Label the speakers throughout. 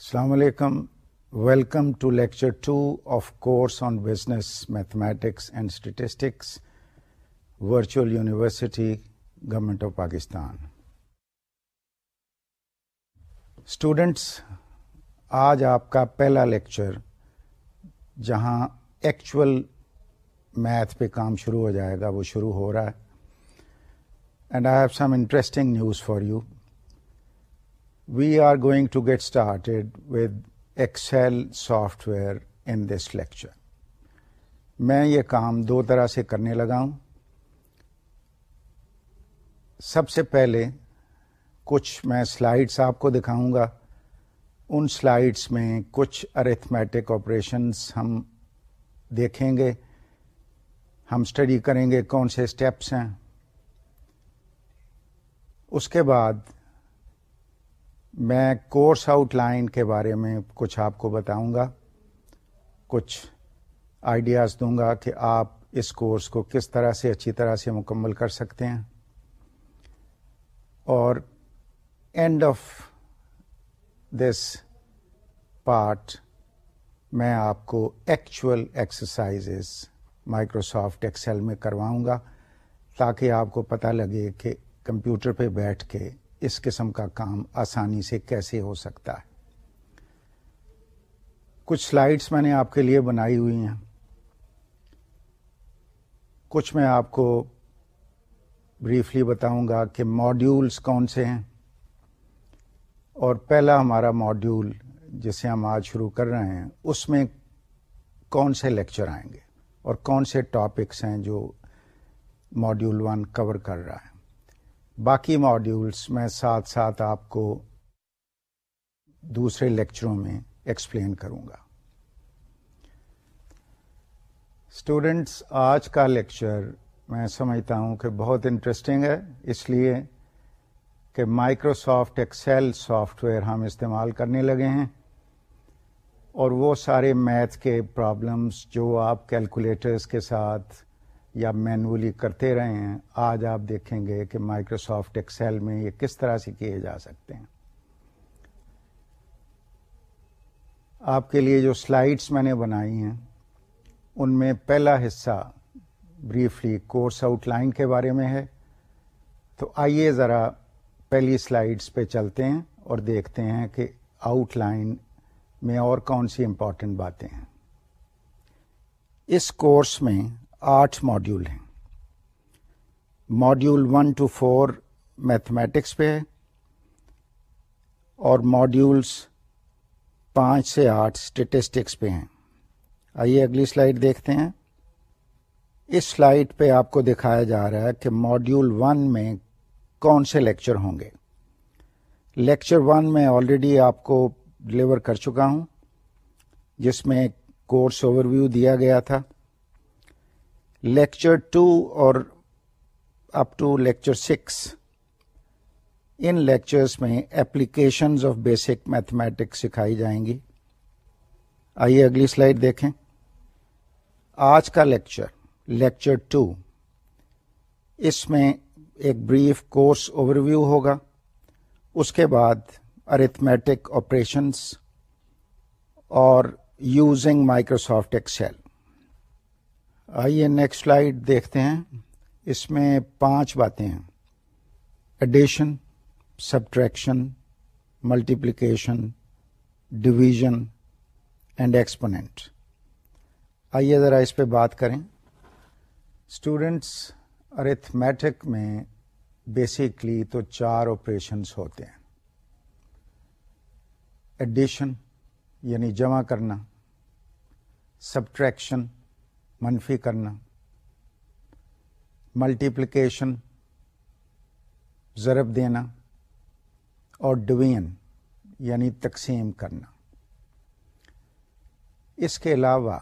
Speaker 1: السلام علیکم۔ Welcome to lecture two of course on business mathematics and statistics virtual university government of Pakistan students آج آپ کا پہلا لیکچر جہاں ایکچوئل میتھ پہ کام شروع ہو جائے گا، وہ شروع ہو رہا ہے۔ And I have some interesting news for you We are going to get started with Excel software in this lecture. میں یہ کام دو طرح سے کرنے لگا ہوں۔ سب سے پہلے کچھ میں سلائڈس آپ کو دکھاؤں گا۔ ان سلائڈس میں کچھ ارتھمیٹک آپریشنس ہم دیکھیں گے۔ ہم اسٹڈی کریں گے کون سے اسٹیپس ہیں۔ اس کے بعد میں کورس آؤٹ لائن کے بارے میں کچھ آپ کو بتاؤں گا، کچھ آئیڈیاز دوں گا کہ آپ اس کورس کو کس طرح سے اچھی طرح سے مکمل کر سکتے ہیں۔ اور اینڈ آف دس پارٹ میں آپ کو ایکچوئل ایکسرسائزز مائکروسافٹ ایکسل میں کرواؤں گا تاکہ آپ کو پتہ لگے کہ کمپیوٹر پہ بیٹھ کے اس قسم کا کام آسانی سے کیسے ہو سکتا ہے؟ کچھ سلائڈس میں نے آپ کے لیے بنائی ہوئی ہیں۔ کچھ میں آپ کو بریفلی بتاؤں گا کہ ماڈیولس کون سے ہیں۔ اور پہلا ہمارا ماڈیول جسے ہم آج شروع کر رہے ہیں، اس میں کون سے لیکچر آئیں گے؟ اور کون سے ٹاپکس ہیں جو ماڈیول ون کور کر رہا ہے؟ باقی ماڈیولس میں ساتھ ساتھ آپ کو دوسرے لیکچروں میں ایکسپلین کروں گا۔ اسٹوڈینٹس آج کا لیکچر میں سمجھتا ہوں کہ بہت انٹرسٹنگ ہے، اس لیے کہ مائکروسافٹ ایکسل سافٹ ویئر ہم استعمال کرنے لگے ہیں اور وہ سارے میتھ کے پرابلمس جو آپ کیلکولیٹرس کے ساتھ یا مینولی کرتے رہے ہیں، آج آپ دیکھیں گے کہ مائکروسافٹ ایکسل میں یہ کس طرح سے کیے جا سکتے ہیں۔ آپ کے لیے جو سلائڈس میں نے بنائی ہیں، ان میں پہلا حصہ بریفلی کورس آؤٹ لائن کے بارے میں ہے۔ تو آئیے ذرا پہلی سلائڈس پہ چلتے ہیں اور دیکھتے ہیں کہ آؤٹ لائن میں اور کون سی امپورٹنٹ باتیں ہیں۔ اس کورس میں آٹھ ماڈیول ہیں۔ Module one two four mathematics پہ ہے اور ماڈیولس پانچ سے آٹھ اسٹیٹسٹکس پہ ہیں۔ آئیے اگلی سلائڈ دیکھتے ہیں۔ اس سلائڈ پہ آپ کو دکھایا جا رہا ہے کہ ماڈیول ون میں کون سے لیکچر ہوں گے۔ لیکچر ون میں آلریڈی آپ کو ڈلیور کر چکا ہوں، جس میں کورس اوور ویو دیا گیا تھا۔ لیکچر ٹو اور اپ ٹو لیکچر سکس۔ ان لیکچرس میں ایپلیکیشنز آف بیسک میتھمیٹکس سکھائی جائیں گی۔ آئیے اگلی سلائڈ دیکھیں۔ آج کا لیکچر لیکچر ٹو۔ اس میں ایک بریف کورس اوور ویو ہوگا۔ اس کے بعد ارتھمیٹک آپریشنس اور یوزنگ مائکروسافٹ ایکسل آئیے نیکسٹ سلائڈ دیکھتے ہیں۔ اس میں پانچ باتیں ہیں۔ Addition subtraction multiplication division and exponent آئیے ذرا اس پہ بات کریں۔ اسٹوڈینٹس ارتھمیٹک میں بیسکلی تو چار آپریشنس ہوتے ہیں۔ ایڈیشن یعنی جمع کرنا۔ سبٹریکشن منفی کرنا ملٹیپلیکیشن ضرب دینا اور ڈوین یعنی تقسیم کرنا۔ اس کے علاوہ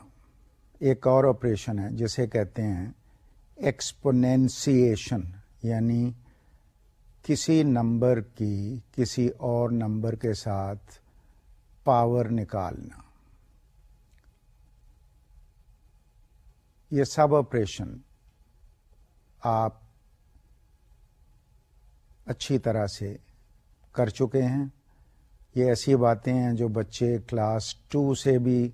Speaker 1: ایک اور آپریشن ہے، جسے کہتے ہیں ایکسپونینسیشن یعنی کسی نمبر کی کسی اور نمبر کے ساتھ پاور نکالنا۔ یہ سب آپریشن آپ اچھی طرح سے کر چکے ہیں۔ یہ ایسی باتیں ہیں جو بچے کلاس ٹو سے بھی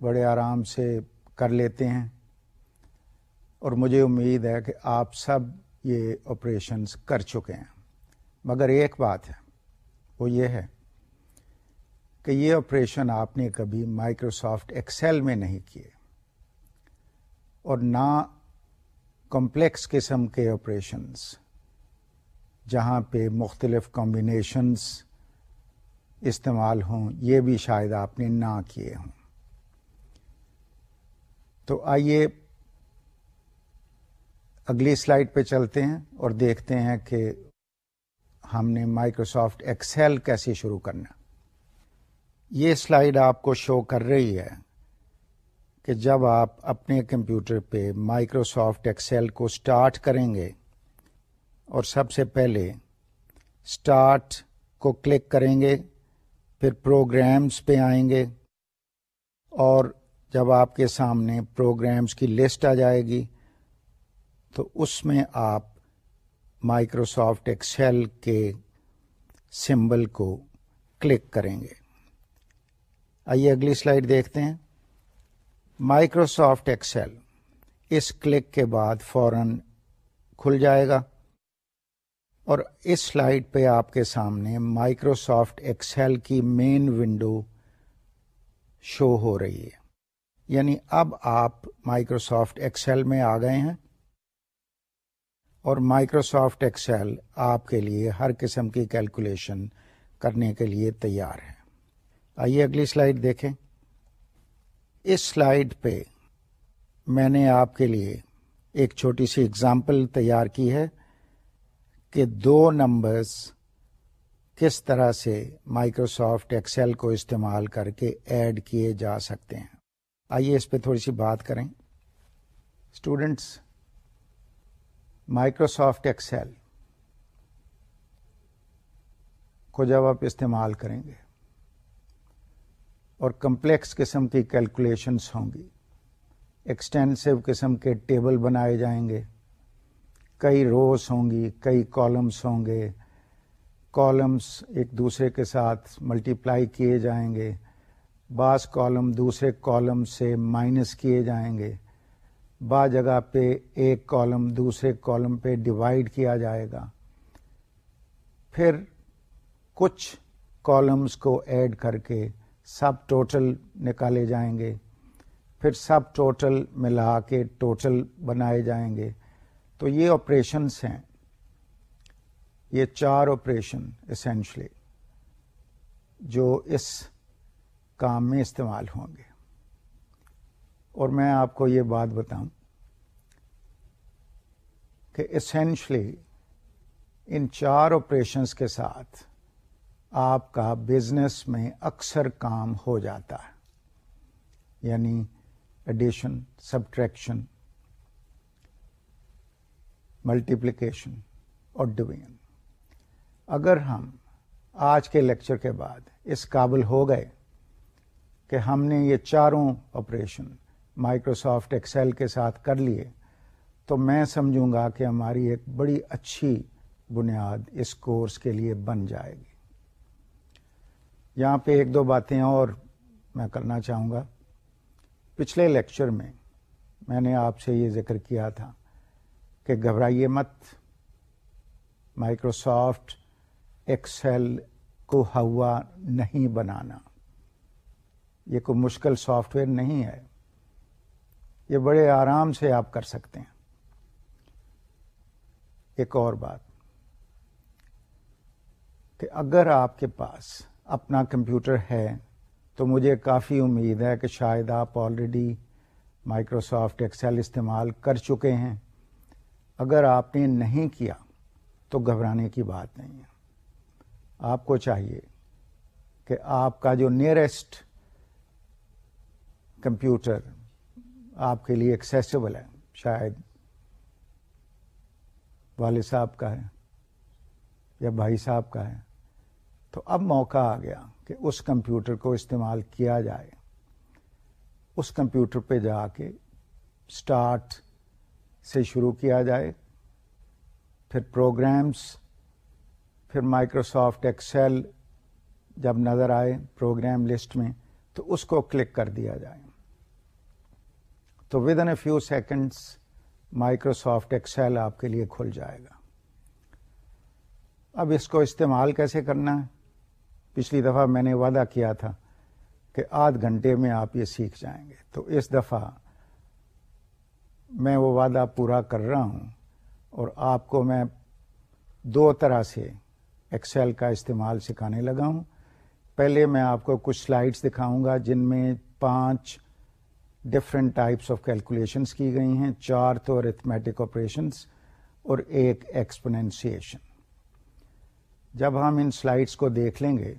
Speaker 1: بڑے آرام سے کر لیتے ہیں۔ اور مجھے امید ہے کہ آپ سب یہ آپریشنس کر چکے ہیں۔ مگر ایک بات ہے، وہ یہ ہے کہ یہ آپریشن آپ نے کبھی مائکروسافٹ ایکسل میں نہیں کیے۔ اور نہ کمپلیکس قسم کے آپریشنس جہاں پہ مختلف کمبینیشنس استعمال ہوں، یہ بھی شاید آپ نے نہ کیے ہوں۔ تو آئیے اگلی سلائڈ پہ چلتے ہیں اور دیکھتے ہیں کہ ہم نے مائکروسافٹ ایکسل کیسے شروع کرنا۔ یہ سلائڈ آپ کو شو کر رہی ہے۔ کہ جب آپ اپنے کمپیوٹر پہ مائکروسافٹ ایکسل کو سٹارٹ کریں گے اور سب سے پہلے سٹارٹ کو کلک کریں گے، پھر پروگرامز پہ آئیں گے اور جب آپ کے سامنے پروگرامز کی لسٹ آ جائے گی تو اس میں آپ مائکروسافٹ ایکسل کے سمبل کو کلک کریں گے۔ آئیے اگلی سلائڈ دیکھتے ہیں۔ مائکروسافٹ ایکسل اس کلک کے بعد فوراً کھل جائے گا اور اس سلائڈ پہ آپ کے سامنے مائکروسافٹ ایکسل کی مین ونڈو شو ہو رہی ہے۔ یعنی اب آپ مائکروسافٹ ایکسل میں آ گئے ہیں اور مائکروسافٹ ایکسل آپ کے لیے ہر قسم کی کیلکولیشن کرنے کے لیے تیار ہے۔ آئیے اگلی سلائڈ دیکھیں۔ اس سلائڈ پہ میں نے آپ کے لیے ایک چھوٹی سی اگزامپل تیار کی ہے کہ دو نمبرز کس طرح سے مائکروسافٹ ایکسل کو استعمال کر کے ایڈ کیے جا سکتے ہیں۔ آئیے اس پہ تھوڑی سی بات کریں۔ اسٹوڈینٹس مائکروسافٹ ایکسل کو جب آپ استعمال کریں گے اور کمپلیکس قسم کی کیلکولیشنس ہوں گی۔ ایکسٹینسو قسم کے ٹیبل بنائے جائیں گے۔ کئی روز ہوں گی، کئی کالمس ہوں گے۔ کالمس ایک دوسرے کے ساتھ ملٹیپلائی کیے جائیں گے۔ بعض کالم دوسرے کالم سے مائنس کیے جائیں گے۔ بعض جگہ پہ ایک کالم دوسرے کالم پہ ڈیوائڈ کیا جائے گا۔ پھر کچھ کالمس کو ایڈ کر کے سب ٹوٹل نکالے جائیں گے۔ پھر سب ٹوٹل ملا کے ٹوٹل بنائے جائیں گے۔ تو یہ آپریشنس ہیں۔ یہ چار آپریشن اسینشلی جو اس کام میں استعمال ہوں گے۔ اور میں آپ کو یہ بات بتاؤں کہ اسینشلی ان چار آپریشنس کے ساتھ آپ کا بزنس میں اکثر کام ہو جاتا ہے۔ یعنی ایڈیشن سبٹریکشن ملٹیپلیکیشن اور ڈویژن اگر ہم آج کے لیکچر کے بعد اس قابل ہو گئے کہ ہم نے یہ چاروں آپریشن مائکروسافٹ ایکسل کے ساتھ کر لیے، تو میں سمجھوں گا کہ ہماری ایک بڑی اچھی بنیاد اس کورس کے لیے بن جائے گی۔ یہاں پہ ایک دو باتیں اور میں کرنا چاہوں گا۔ پچھلے لیکچر میں میں نے آپ سے یہ ذکر کیا تھا کہ گھبرائیے مت۔ مائکروسافٹ ایکسل کو ہوا نہیں بنانا۔ یہ کوئی مشکل سافٹ ویئر نہیں ہے۔ یہ بڑے آرام سے آپ کر سکتے ہیں۔ ایک اور بات کہ اگر آپ کے پاس اپنا کمپیوٹر ہے، تو مجھے کافی امید ہے کہ شاید آپ آلریڈی مائکروسافٹ ایکسل استعمال کر چکے ہیں۔ اگر آپ نے نہیں کیا، تو گھبرانے کی بات نہیں ہے۔ آپ کو چاہیے کہ آپ کا جو نیئرسٹ کمپیوٹر آپ کے لیے ایکسیسیبل ہے، شاید والد صاحب کا ہے یا بھائی صاحب کا ہے۔ تو اب موقع آ گیا کہ اس کمپیوٹر کو استعمال کیا جائے۔ اس کمپیوٹر پہ جا کے اسٹارٹ سے شروع کیا جائے۔ پھر پروگرامس پھر مائکروسافٹ ایکسل جب نظر آئے پروگرام لسٹ میں تو اس کو کلک کر دیا جائے۔ تو within a few seconds Microsoft Excel آپ کے لیے کھل جائے گا۔ اب اس کو استعمال کیسے کرنا ہے؟ پچھلی دفعہ میں نے وعدہ کیا تھا کہ آدھ گھنٹے میں آپ یہ سیکھ جائیں گے۔ تو اس دفعہ میں وہ وعدہ پورا کر رہا ہوں اور آپ کو میں دو طرح سے ایکسل کا استعمال سکھانے لگا ہوں۔ پہلے میں آپ کو کچھ سلائڈس دکھاؤں گا جن میں پانچ ڈفرینٹ ٹائپس آف کیلکولیشنس کی گئی ہیں، چار تو ارتھمیٹک آپریشنس اور ایک ایکسپنینسیشن جب ہم ان سلائڈس کو دیکھ لیں گے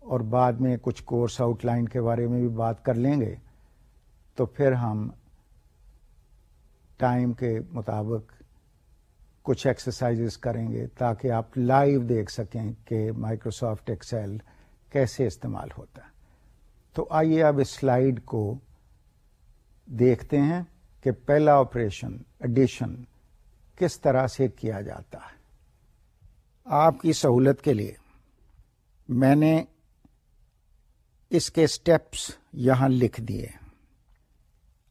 Speaker 1: اور بعد میں کچھ کورس آؤٹ لائن کے بارے میں بھی بات کر لیں گے، تو پھر ہم ٹائم کے مطابق کچھ ایکسرسائز کریں گے تاکہ آپ لائیو دیکھ سکیں کہ مائکروسافٹ ایکسل کیسے استعمال ہوتا ہے۔ تو آئیے اب اس سلائڈ کو دیکھتے ہیں کہ پہلا آپریشن ایڈیشن کس طرح سے کیا جاتا ہے۔ آپ کی سہولت کے لیے میں نے اس کے سٹیپس یہاں لکھ دیے۔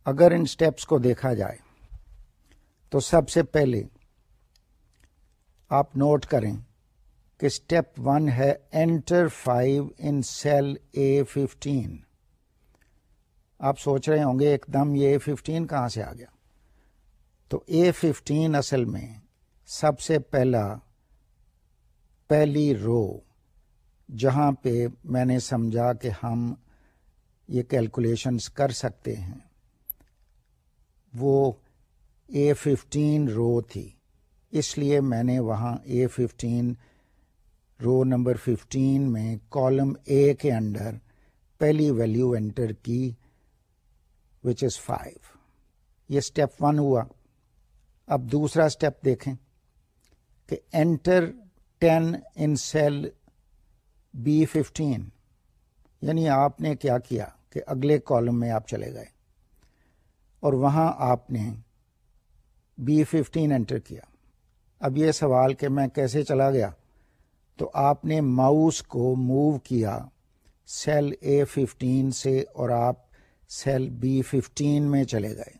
Speaker 1: اگر ان سٹیپس کو دیکھا جائے تو سب سے پہلے آپ نوٹ کریں کہ اسٹیپ ون ہے enter five in cell A fifteen آپ سوچ رہے ہوں گے ایک دم یہ اے ففٹین کہاں سے آ گیا؟ تو اے ففٹین اصل میں سب سے پہلا پہلی رو جہاں پہ میں نے سمجھا کہ ہم یہ کیلکولیشنس کر سکتے ہیں۔ وہ اے ففٹین رو تھی۔ اس لیے میں نے وہاں A fifteen row number fifteen میں کالم اے کے انڈر پہلی ویلو انٹر کی وچ از فائیو یہ اسٹیپ ون ہوا۔ اب دوسرا اسٹیپ دیکھیں کہ enter ten in cell B fifteen. یعنی آپ نے کیا کیا کہ اگلے کالم میں آپ چلے گئے اور وہاں آپ نے بی ففٹین انٹر کیا. اب یہ سوال کہ میں کیسے چلا گیا؟ تو آپ نے ماؤس کو موو کیا سیل اے ففٹین سے اور آپ سیل بی ففٹین میں چلے گئے.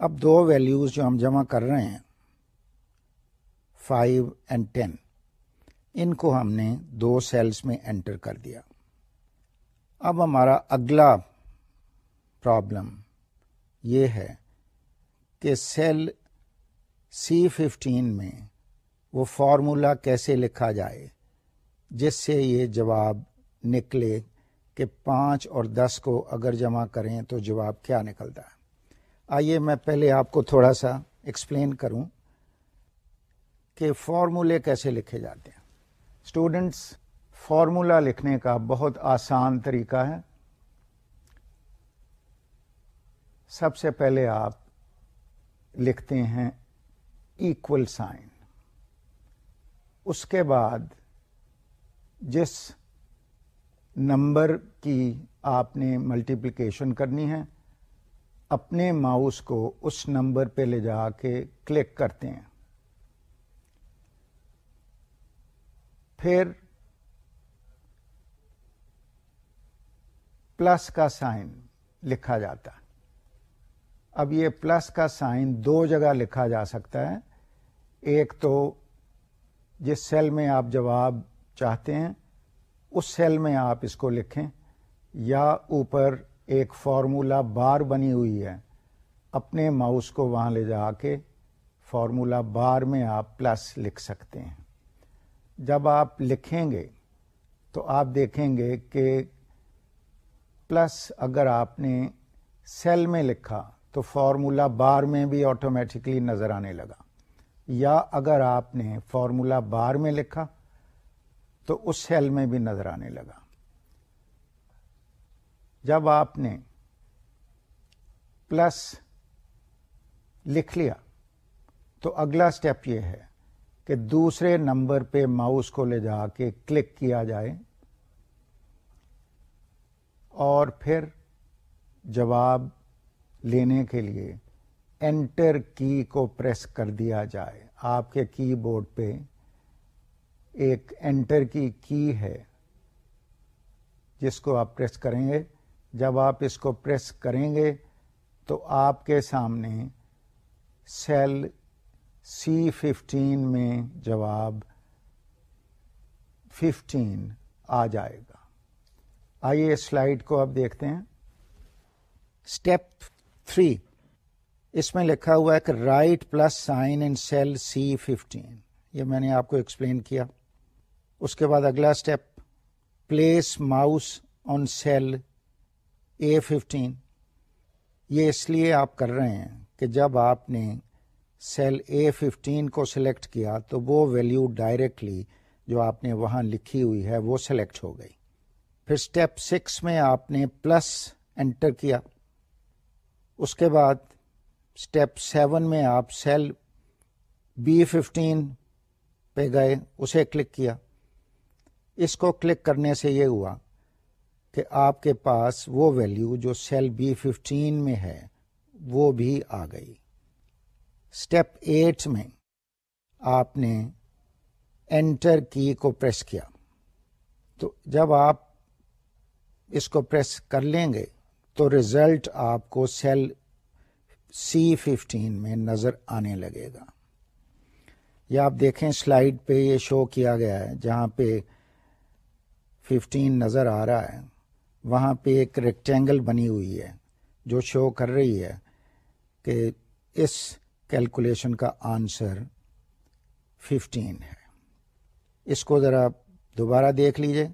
Speaker 1: اب دو ویلیوز جو ہم جمع کر رہے ہیں فائیو اینڈ ٹین ان کو ہم نے دو سیلز میں انٹر کر دیا۔ اب ہمارا اگلا پرابلم یہ ہے کہ سیل سی ففٹین میں وہ فارمولا کیسے لکھا جائے، جس سے یہ جواب نکلے کہ پانچ اور دس کو اگر جمع کریں تو جواب کیا نکلتا۔ ہے آئیے میں پہلے آپ کو تھوڑا سا ایکسپلین کروں کہ فارمولے کیسے لکھے جاتے ہیں۔ اسٹوڈینٹس فارمولا لکھنے کا بہت آسان طریقہ ہے۔ سب سے پہلے آپ لکھتے ہیں ایکول سائن اس کے بعد جس نمبر کی آپ نے ملٹیپلیکیشن کرنی ہے، اپنے ماؤس کو اس نمبر پہ لے جا کے کلک کرتے ہیں۔ پھر پلس کا سائن لکھا جاتا اب یہ پلس کا سائن دو جگہ لکھا جا سکتا ہے۔ ایک تو جس سیل میں آپ جواب چاہتے ہیں، اس سیل میں آپ اس کو لکھیں۔ یا اوپر ایک فارمولا بار بنی ہوئی ہے۔ اپنے ماؤس کو وہاں لے جا کے فارمولا بار میں آپ پلس لکھ سکتے ہیں۔ جب آپ لکھیں گے تو آپ دیکھیں گے کہ پلس اگر آپ نے سیل میں لکھا تو فارمولا بار میں بھی آٹومیٹکلی نظر آنے لگا۔ یا اگر آپ نے فارمولا بار میں لکھا تو اس سیل میں بھی نظر آنے لگا۔ جب آپ نے پلس لکھ لیا تو اگلا اسٹیپ یہ ہے۔ کہ دوسرے نمبر پہ ماؤس کو لے جا کے کلک کیا جائے اور پھر جواب لینے کے لیے انٹر کی کو پریس کر دیا جائے۔ آپ کے کی بورڈ پہ ایک انٹر کی کی ہے جس کو آپ پریس کریں گے۔ جب آپ اس کو پریس کریں گے تو آپ کے سامنے سیل سی ففٹین میں جواب ففٹین آ جائے گا۔ آئیے سلائڈ کو اب دیکھتے ہیں۔ اسٹیپ تھری اس میں لکھا ہوا ہے کہ write plus sign in cell C fifteen یہ میں نے آپ کو ایکسپلین کیا۔ اس کے بعد اگلا step place mouse on cell A fifteen یہ اس لیے آپ کر رہے ہیں کہ جب آپ نے سیل اے ففٹین کو سلیکٹ کیا تو وہ ویلو ڈائریکٹلی جو آپ نے وہاں لکھی ہوئی ہے وہ سلیکٹ ہو گئی۔ پھر اسٹیپ سکس میں آپ نے پلس انٹر کیا۔ اس کے بعد اسٹیپ سیون میں آپ سیل بی ففٹین پہ گئے، اسے کلک کیا۔ اس کو کلک کرنے سے یہ ہوا کہ آپ کے پاس وہ ویلو جو سیل بی ففٹین میں ہے وہ بھی آ گئی۔ اسٹیپ ایٹ میں آپ نے انٹر کی کو پریس کیا۔ تو جب آپ اس کو پریس کر لیں گے تو ریزلٹ آپ کو سیل سی ففٹین میں نظر آنے لگے گا۔ یا آپ دیکھیں سلائڈ پہ یہ شو کیا گیا ہے جہاں پہ ففٹین نظر آ رہا ہے۔ وہاں پہ ایک ریکٹینگل بنی ہوئی ہے جو شو کر رہی ہے کہ اس کیلکولیشن کا آنسر ففٹین ہے۔ اس کو ذرا دوبارہ دیکھ لیجیے۔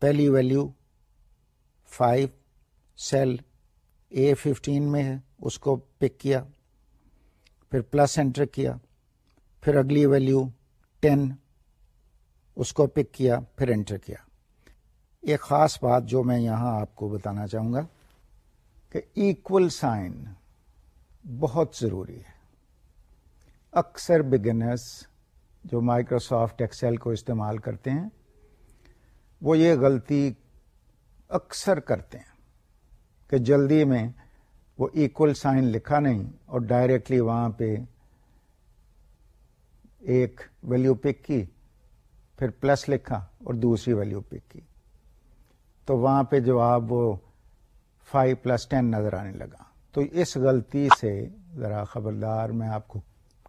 Speaker 1: پہلی value five cell A fifteen میں ہے، اس کو پک کیا، پھر پلس انٹر کیا، پھر اگلی ویلیو ٹین، اس کو پک کیا، پھر انٹر کیا۔ ایک خاص بات جو میں یہاں آپ کو بتانا چاہوں گا کہ ایکول سائن بہت ضروری ہے۔ اکثر بگنرس جو مائکروسافٹ ایکسل کو استعمال کرتے ہیں، وہ یہ غلطی اکثر کرتے ہیں کہ جلدی میں وہ ایکول سائن لکھا نہیں اور ڈائریکٹلی وہاں پہ ایک ویلیو پک کی، پھر پلس لکھا اور دوسری ویلیو پک کی۔ تو وہاں پہ جواب وہ فائیو پلس ٹین نظر آنے لگا۔ تو اس غلطی سے ذرا خبردار میں آپ کو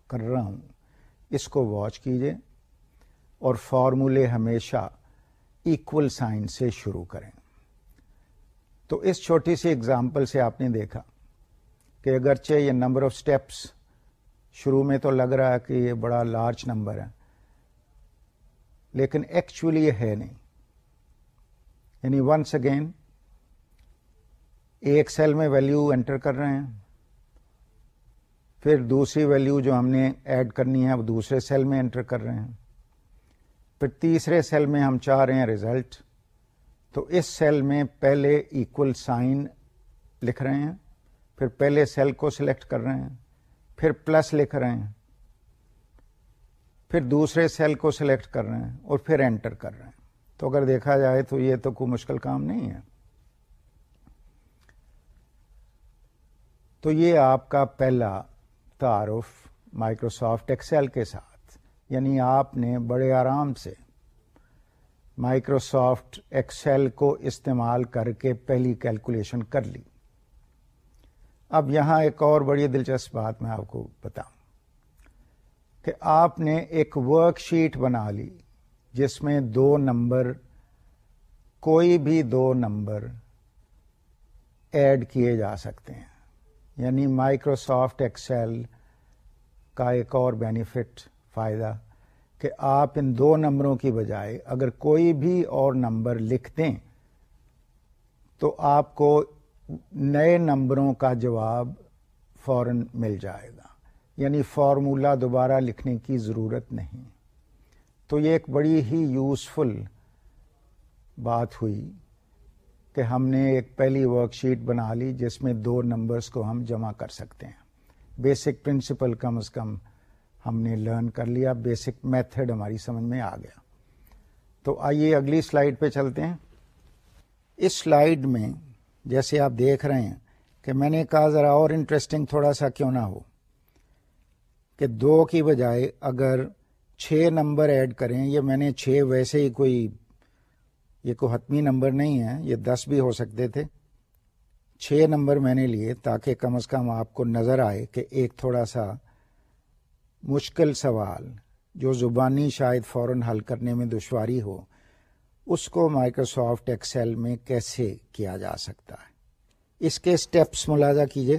Speaker 1: کر رہا ہوں۔ اس کو واچ کیجیے اور فارمولے ہمیشہ ایکول سائن سے شروع کریں۔ تو اس چھوٹی سی اگزامپل سے آپ نے دیکھا کہ اگرچہ یہ نمبر آف اسٹیپس شروع میں تو لگ رہا ہے کہ یہ بڑا لارج نمبر ہے، لیکن ایکچولی یہ ہے نہیں۔ یعنی ونس اگین ایک سیل میں ویلیو انٹر کر رہے ہیں۔ پھر دوسری ویلیو جو ہم نے ایڈ کرنی ہے، وہ دوسرے سیل میں انٹر کر رہے ہیں۔ پھر تیسرے سیل میں ہم چاہ رہے ہیں ریزلٹ تو اس سیل میں پہلے ایکول سائن لکھ رہے ہیں۔ پھر پہلے سیل کو سلیکٹ کر رہے ہیں۔ پھر پلس لکھ رہے ہیں۔ پھر دوسرے سیل کو سلیکٹ کر رہے ہیں اور پھر انٹر کر رہے ہیں۔ تو اگر دیکھا جائے تو یہ تو کوئی مشکل کام نہیں ہے۔ تو یہ آپ کا پہلا تعارف مائکروسافٹ ایکسل کے ساتھ یعنی آپ نے بڑے آرام سے مائکروسافٹ ایکسل کو استعمال کر کے پہلی کیلکولیشن کر لی۔ اب یہاں ایک اور بڑی دلچسپ بات میں آپ کو بتاؤں کہ آپ نے ایک ورک شیٹ بنا لی جس میں دو نمبر، کوئی بھی دو نمبر ایڈ کیے جا سکتے ہیں۔ یعنی مائکروسافٹ ایکسل کا ایک اور بینیفٹ فائدہ کہ آپ ان دو نمبروں کی بجائے اگر کوئی بھی اور نمبر لکھ دیں تو آپ کو نئے نمبروں کا جواب فوراً مل جائے گا۔ یعنی فارمولا دوبارہ لکھنے کی ضرورت نہیں۔ تو یہ ایک بڑی ہی یوزفل بات ہوئی۔ کہ ہم نے ایک پہلی ورک شیٹ بنا لی جس میں دو نمبرز کو ہم جمع کر سکتے ہیں۔ بیسک پرنسپل کم از کم ہم نے لرن کر لیا بیسک میتھڈ ہماری سمجھ میں آ گیا۔ تو آئیے اگلی سلائڈ پہ چلتے ہیں۔ اس سلائڈ میں جیسے آپ دیکھ رہے ہیں کہ میں نے کہا ذرا اور انٹرسٹنگ تھوڑا سا کیوں نہ ہو۔ کہ دو کی بجائے اگر چھ نمبر ایڈ کریں، یہ میں نے چھ ویسے ہی کوئی یہ کوئی حتمی نمبر نہیں ہے، یہ دس بھی ہو سکتے تھے۔ چھ نمبر میں نے لیے تاکہ کم از کم آپ کو نظر آئے کہ ایک تھوڑا سا مشکل سوال جو زبانی شاید فوراً حل کرنے میں دشواری ہو، اس کو مائکروسافٹ ایکسل میں کیسے کیا جا سکتا ہے؟ اس کے اسٹیپس ملازہ کیجیے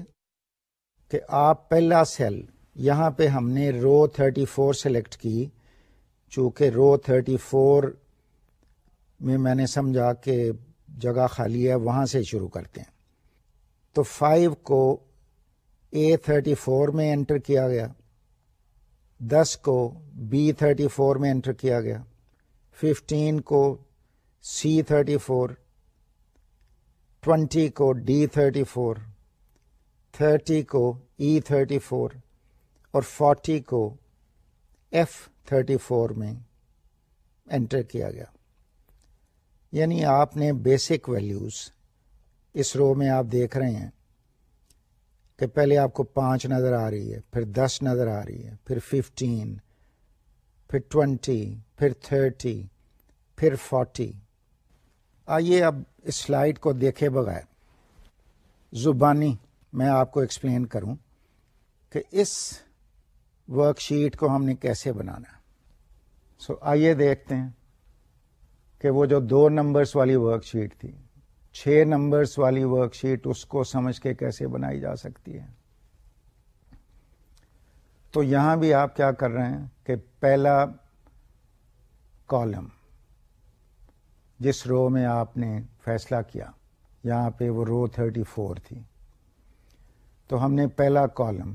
Speaker 1: کہ آپ پہلا سیل یہاں پہ ہم نے رو 34 سلیکٹ کی، چونکہ رو 34 میں میں نے سمجھا کہ جگہ خالی ہے، وہاں سے شروع کرتے ہیں۔ تو 5 کو اے 34 میں انٹر کیا گیا۔ دس کو بی 34 میں انٹر کیا گیا۔ 15 کو سی 34 ٹوینٹی کو ڈی تھرٹی فور تھرٹی کو ای تھرٹی فور اور فورٹی کو ایف تھرٹی فور میں انٹر کیا گیا۔ یعنی آپ نے بیسک ویلیوز اس رو میں آپ دیکھ رہے ہیں کہ پہلے آپ کو پانچ نظر آ رہی ہے پھر دس نظر آ رہی ہے پھر ففٹین پھر ٹوینٹی پھر تھرٹی پھر فورٹی آئیے اب اس سلائڈ کو دیکھے بغیر زبانی میں آپ کو ایکسپلین کروں کہ اس ورک شیٹ کو ہم نے کیسے بنانا سو so, آئیے دیکھتے ہیں۔ کہ وہ جو دو نمبرس والی ورک شیٹ تھی، چھ نمبرس والی ورک شیٹ اس کو سمجھ کے کیسے بنائی جا سکتی ہے؟ تو یہاں بھی آپ کیا کر رہے ہیں کہ پہلا کالم، جس رو میں آپ نے فیصلہ کیا، یہاں پہ وہ رو تھرٹی فور تھی۔ تو ہم نے پہلا کالم،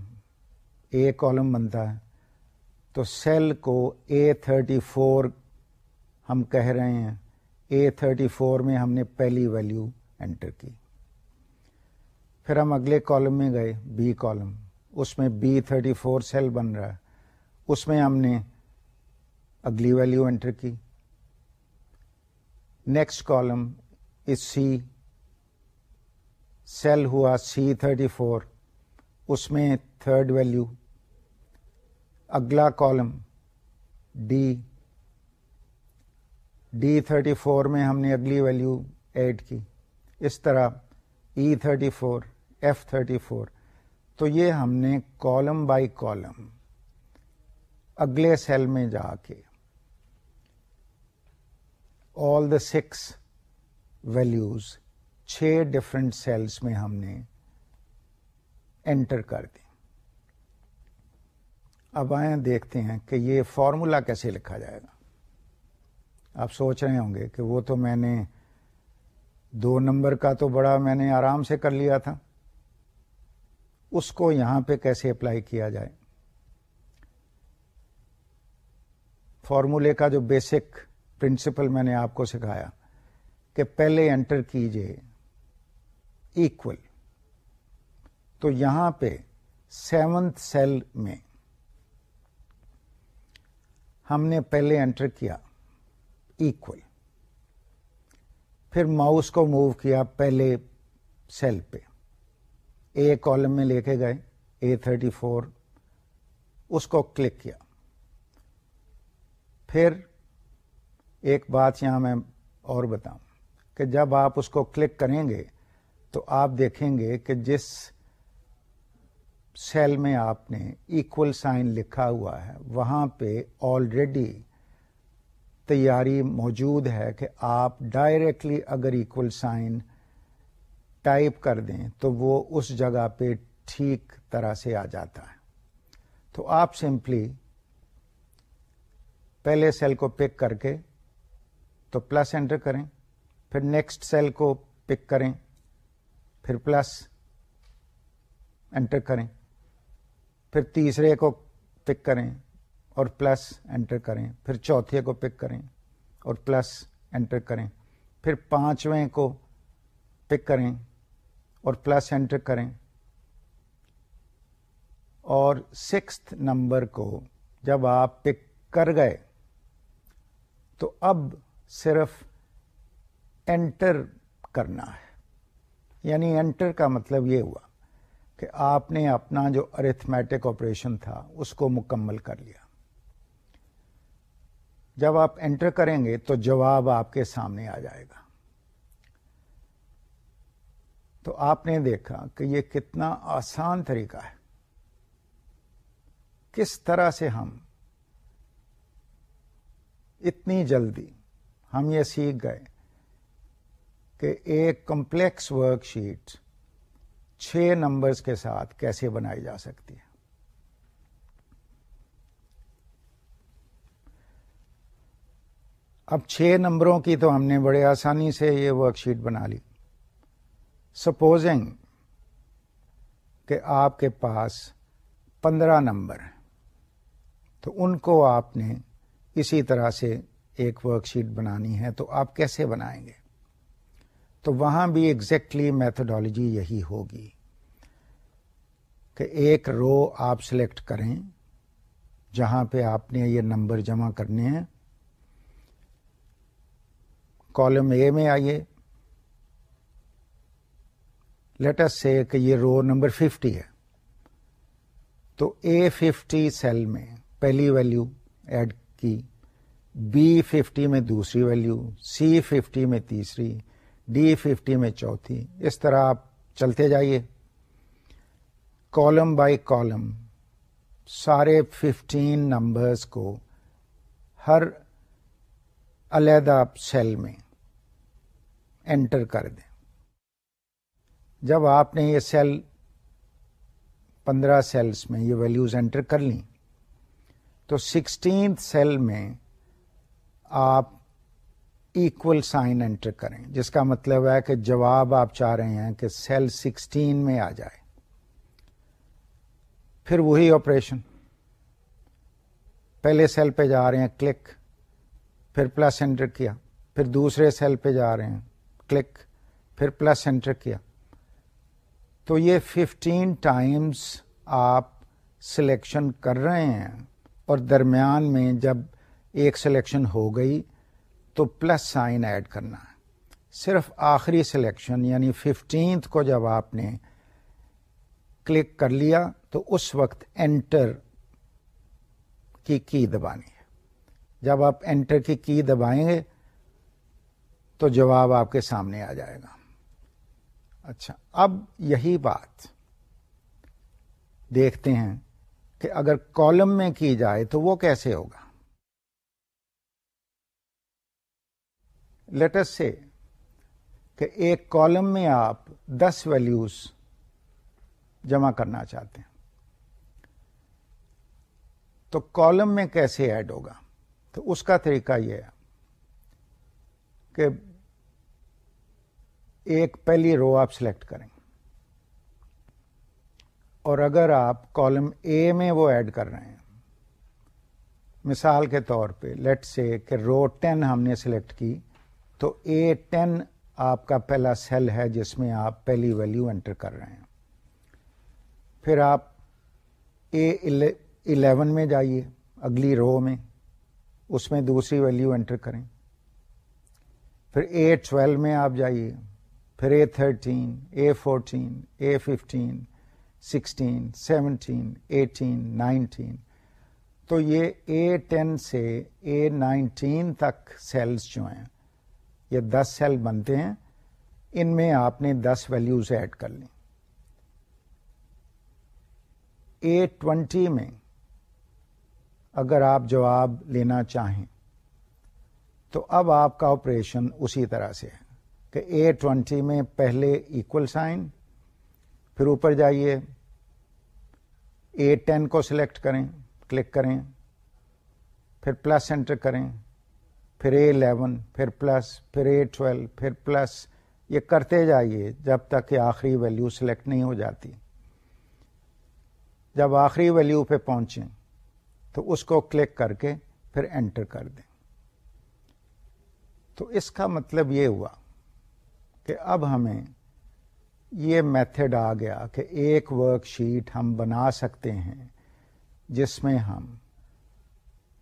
Speaker 1: اے کالم بنتا ہے۔ تو سیل کو اے تھرٹی فور ہم کہہ رہے ہیں اے تھرٹی فور میں ہم نے پہلی ویلیو انٹر کی۔ پھر ہم اگلے کالم میں گئے بی کالم اس میں بی تھرٹی فور سیل بن رہا ہے۔ اس میں ہم نے اگلی ویلیو انٹر کی۔ Next column is C cell ہوا سی تھرٹی فور اس میں تھرڈ ویلو اگلا column D D thirty four میں ہم نے اگلی ویلو ایڈ کی۔ اس طرح E thirty four F thirty four تو یہ ہم نے کالم بائی کالم اگلے سیل میں جا کے آل دا سکس ویلوز چھ ڈفرنٹ سیلس میں ہم نے انٹر کر دی۔ اب آئیں دیکھتے ہیں کہ یہ فارمولا کیسے لکھا جائے گا۔ آپ سوچ رہے ہوں گے کہ وہ تو میں نے دو نمبر کا تو بڑا میں نے آرام سے کر لیا تھا۔ اس کو یہاں پہ کیسے اپلائی کیا جائے؟ فارمولے کا جو بیسک پرنسپل میں نے آپ کو سکھایا کہ پہلے انٹر کیجیے ایکول تو یہاں پہ سیونتھ سیل میں ہم نے پہلے انٹر کیا۔ ایکول پھر ماؤس کو موو کیا پہلے سیل پہ. اے کالم میں لے کے گئے. اے تھرٹی فور اس کو کلک کیا. پھر ایک بات یہاں میں اور بتاؤں کہ جب آپ اس کو کلک کریں گے تو آپ دیکھیں گے کہ جس سیل میں آپ نے ایکول سائن لکھا ہوا ہے، وہاں پہ آلریڈی تیاری موجود ہے کہ آپ ڈائریکٹلی اگر ایکول سائن ٹائپ کر دیں تو وہ اس جگہ پہ ٹھیک طرح سے آ جاتا ہے۔ تو آپ سمپلی پہلے سیل کو پک کر کے تو پلس انٹر کریں، پھر نیکسٹ سیل کو پک کریں، پھر پلس انٹر کریں، پھر تیسرے کو پک کریں۔ اور پلس انٹر کریں۔ پھر چوتھے کو پک کریں اور پلس انٹر کریں۔ پھر پانچویں کو پک کریں اور پلس انٹر کریں۔ اور سکس نمبر کو جب آپ پک کر گئے، تو اب صرف انٹر کرنا ہے۔ یعنی انٹر کا مطلب یہ ہوا کہ آپ نے اپنا جو ارتھمیٹک آپریشن تھا، اس کو مکمل کر لیا۔ جب آپ انٹر کریں گے تو جواب آپ کے سامنے آ جائے گا۔ تو آپ نے دیکھا کہ یہ کتنا آسان طریقہ ہے۔ کس طرح سے ہم اتنی جلدی ہم یہ سیکھ گئے کہ ایک کمپلیکس ورک شیٹ چھ نمبرز کے ساتھ کیسے بنائی جا سکتی ہے۔ اب چھ نمبروں کی تو ہم نے بڑے آسانی سے یہ ورک شیٹ بنا لی۔ سپوزنگ کہ آپ کے پاس پندرہ نمبر ہیں، تو ان کو آپ نے اسی طرح سے ایک ورک شیٹ بنانی ہے، تو آپ کیسے بنائیں گے؟ تو وہاں بھی ایگزیکٹلی میتھڈالوجی یہی ہوگی کہ ایک رو آپ سلیکٹ کریں، جہاں پہ آپ نے یہ نمبر جمع کرنے ہیں۔ کالم اے میں آئیے۔ لیٹس سے کہ یہ رو نمبر ففٹی ہے۔ تو اے ففٹی سیل میں پہلی ویلو ایڈ کی بی ففٹی میں دوسری ویلو سی ففٹی میں تیسری ڈی ففٹی میں چوتھی۔ اس طرح آپ چلتے جائیے۔ کالم بائی کالم سارے ففٹین نمبرز کو ہر علیحدہ سیل میں۔ انٹر کر دیں۔ جب آپ نے یہ سیل پندرہ سیلس میں یہ ویلوز انٹر کر لیں، تو سکسٹینتھ سیل میں آپ ایکول سائن انٹر کریں، جس کا مطلب ہے کہ جواب آپ چاہ رہے ہیں کہ سیل سکسٹین میں آ جائے۔ پھر وہی آپریشن پہلے سیل پہ جا رہے ہیں کلک پھر پلس انٹر کیا، پھر دوسرے سیل پہ جا رہے ہیں۔ کلک پھر پلس انٹر کیا۔ تو یہ ففٹین ٹائمس آپ سلیکشن کر رہے ہیں اور درمیان میں جب ایک سلیکشن ہو گئی تو پلس سائن ایڈ کرنا ہے۔ صرف آخری سلیکشن یعنی ففٹینتھ کو جب آپ نے کلک کر لیا تو اس وقت انٹر کی کی دبانی ہے۔ جب آپ انٹر کی کی دبائیں گے تو جواب آپ کے سامنے آ جائے گا۔ اچھا اب یہی بات۔ دیکھتے ہیں کہ اگر کالم میں کی جائے تو وہ کیسے ہوگا۔ لیٹس سے کہ ایک کالم میں آپ دس ویلیوز جمع کرنا چاہتے ہیں۔ تو کالم میں کیسے ایڈ ہوگا؟ تو اس کا طریقہ یہ ہے۔ کہ ایک پہلی رو آپ سلیکٹ کریں۔ اور اگر آپ کالم اے میں وہ ایڈ کر رہے ہیں، مثال کے طور پہ لیٹ سے کہ رو ٹین ہم نے سلیکٹ کی، تو اے ٹین آپ کا پہلا سیل ہے جس میں آپ پہلی ویلو انٹر کر رہے ہیں۔ پھر آپ اے الیون میں جائیے، اگلی رو میں، اس میں دوسری ویلو انٹر کریں۔ پھر اے ٹویلو میں آپ جائیے، پھر A thirteen A fourteen A fifteen sixteen seventeen eighteen nineteen تو یہ اے ٹین سے اے نائنٹین تک سیلز جو ہیں، یہ دس سیل بنتے ہیں۔ ان میں آپ نے دس ویلوز ایڈ کر لیں۔ اے ٹوینٹی میں اگر آپ جواب لینا چاہیں تو اب آپ کا آپریشن اسی طرح سے ہے کہ اے ٹوینٹی میں پہلے ایکول سائن پھر اوپر جائیے اے ٹین کو سلیکٹ کریں کلک کریں، پھر پلس انٹر کریں، پھر اے الیون پھر پلس پھر اے ٹویلو پھر پلس یہ کرتے جائیے جب تک کہ آخری ویلو سلیکٹ نہیں ہو جاتی۔ جب آخری ویلو پہ پہنچیں تو اس کو کلک کر کے پھر انٹر کر دیں۔ تو اس کا مطلب یہ ہوا کہ اب ہمیں یہ میتھڈ آ گیا کہ ایک ورک شیٹ ہم بنا سکتے ہیں جس میں ہم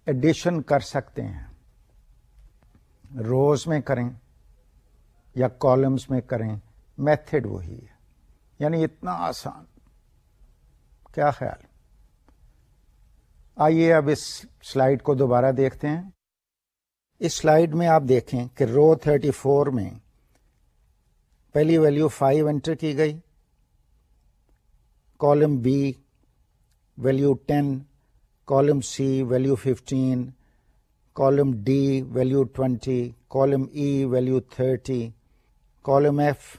Speaker 1: ایڈیشن کر سکتے ہیں۔ روز میں کریں یا کالمس میں کریں، میتھڈ وہی ہے۔ یعنی اتنا آسان۔ کیا خیال؟ آئیے اب اس سلائڈ کو دوبارہ دیکھتے ہیں۔ اس سلائڈ میں آپ دیکھیں کہ رو 34 میں پہلی ویلو 5 انٹر کی گئی، column B value 10 column C value 15 column D value 20 column E value 30 column F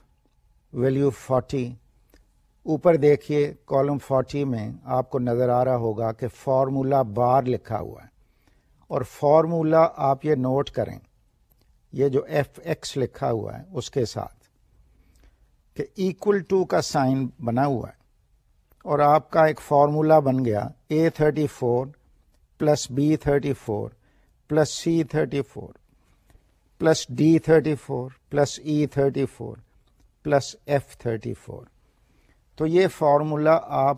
Speaker 1: value 40 اوپر دیکھیے کالم 40 میں آپ کو نظر آ رہا ہوگا کہ فارمولا بار لکھا ہوا ہے۔ اور فارمولا آپ یہ نوٹ کریں، یہ جو ایف ایکس لکھا ہوا ہے، اس کے ساتھ کہ ایکول ٹو کا سائن بنا ہوا ہے۔ اور آپ کا ایک فارمولا بن گیا A thirty four plus B thirty four plus C thirty four plus D thirty four plus E thirty four plus F thirty four تو یہ فارمولا آپ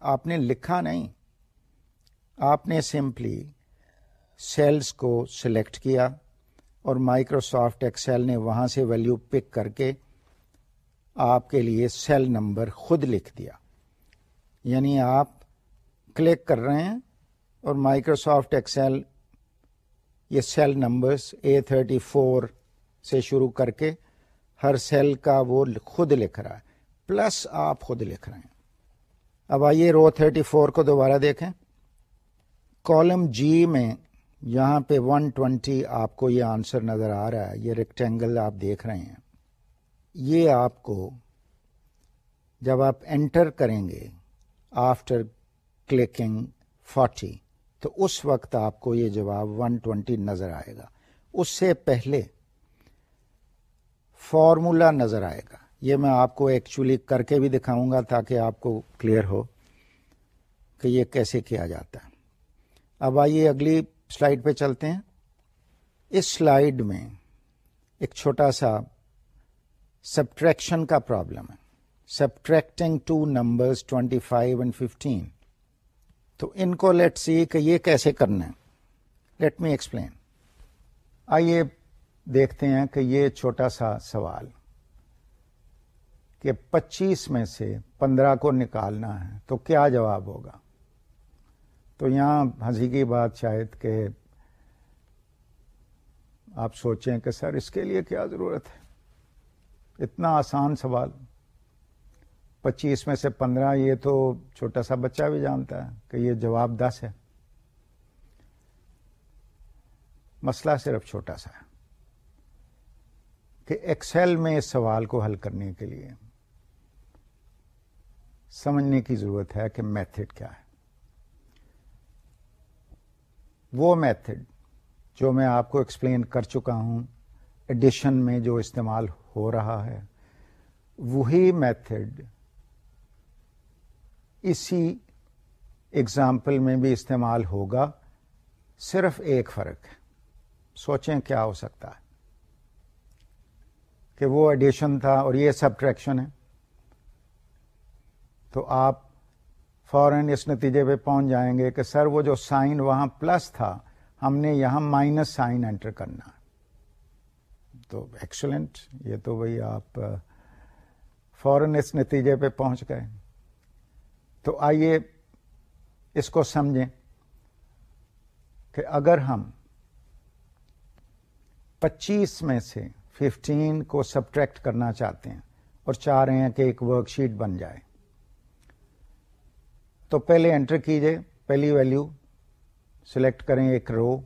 Speaker 1: آپ نے لکھا نہیں۔ آپ نے سمپلی سیلز کو سلیکٹ کیا اور مائکروسافٹ ایکسل نے وہاں سے ویلیو پک کر کے آپ کے لیے سیل نمبر خود لکھ دیا۔ یعنی آپ کلک کر رہے ہیں اور مائکروسافٹ ایکسل یہ cell numbers A thirty four سے شروع کر کے ہر سیل کا وہ خود لکھ رہا ہے۔ پلس آپ خود لکھ رہے ہیں۔ اب آئیے رو تھرٹی فور کو دوبارہ دیکھیں۔ کالم جی میں یہاں پہ 120 آپ کو یہ آنسر نظر آ رہا ہے، یہ ریکٹینگل آپ دیکھ رہے ہیں۔ یہ آپ کو جب آپ انٹر کریں گے آفٹر کلکنگ 40 تو اس وقت آپ کو یہ جواب 120 نظر آئے گا۔ اس سے پہلے فارمولا نظر آئے گا۔ یہ میں آپ کو ایکچولی کر کے بھی دکھاؤں گا تاکہ آپ کو کلیئر ہو کہ یہ کیسے کیا جاتا ہے۔ اب آئیے اگلی سلائڈ پہ چلتے ہیں۔ اس سلائڈ میں ایک چھوٹا سا سبٹریکشن کا پرابلم ہے۔ Subtracting two numbers twenty five and fifteen. تو ان کو لیٹ سی کہ یہ کیسے کرنا ہے۔ Let me explain. آئیے دیکھتے ہیں کہ یہ چھوٹا سا سوال کہ پچیس میں سے پندرہ کو نکالنا ہے تو کیا جواب ہوگا؟ تو یہاں ہنسی کی بات شاید کہ آپ سوچیں کہ سر اس کے لیے کیا ضرورت ہے؟ اتنا آسان سوال۔ پچیس میں سے پندرہ، یہ تو چھوٹا سا بچہ بھی جانتا ہے کہ یہ جواب دس ہے۔ مسئلہ صرف چھوٹا سا ہے کہ ایکسل میں اس سوال کو حل کرنے کے لیے سمجھنے کی ضرورت ہے کہ میتھڈ کیا ہے۔ وہ میتھڈ جو میں آپ کو ایکسپلین کر چکا ہوں ایڈیشن میں جو استعمال ہو رہا ہے، وہی میتھڈ اسی ایگزامپل میں بھی استعمال ہوگا۔ صرف ایک فرق ہے۔ سوچیں کیا ہو سکتا ہے۔ کہ وہ ایڈیشن تھا اور یہ سبٹریکشن ہے۔ تو آپ فوراً اس نتیجے پہ پہنچ جائیں گے کہ سر وہ جو سائن وہاں پلس تھا، ہم نے یہاں مائنس سائن انٹر کرنا۔ تو ایکسلنٹ یہ تو وہی آپ فوراً اس نتیجے پہ پہنچ گئے۔ تو آئیے اس کو سمجھیں کہ اگر ہم پچیس میں سے ففٹین کو سبٹریکٹ کرنا چاہتے ہیں اور چاہ رہے ہیں کہ ایک ورک شیٹ بن جائے۔ تو پہلے انٹر کیجیے پہلی ویلو سلیکٹ کریں ایک رو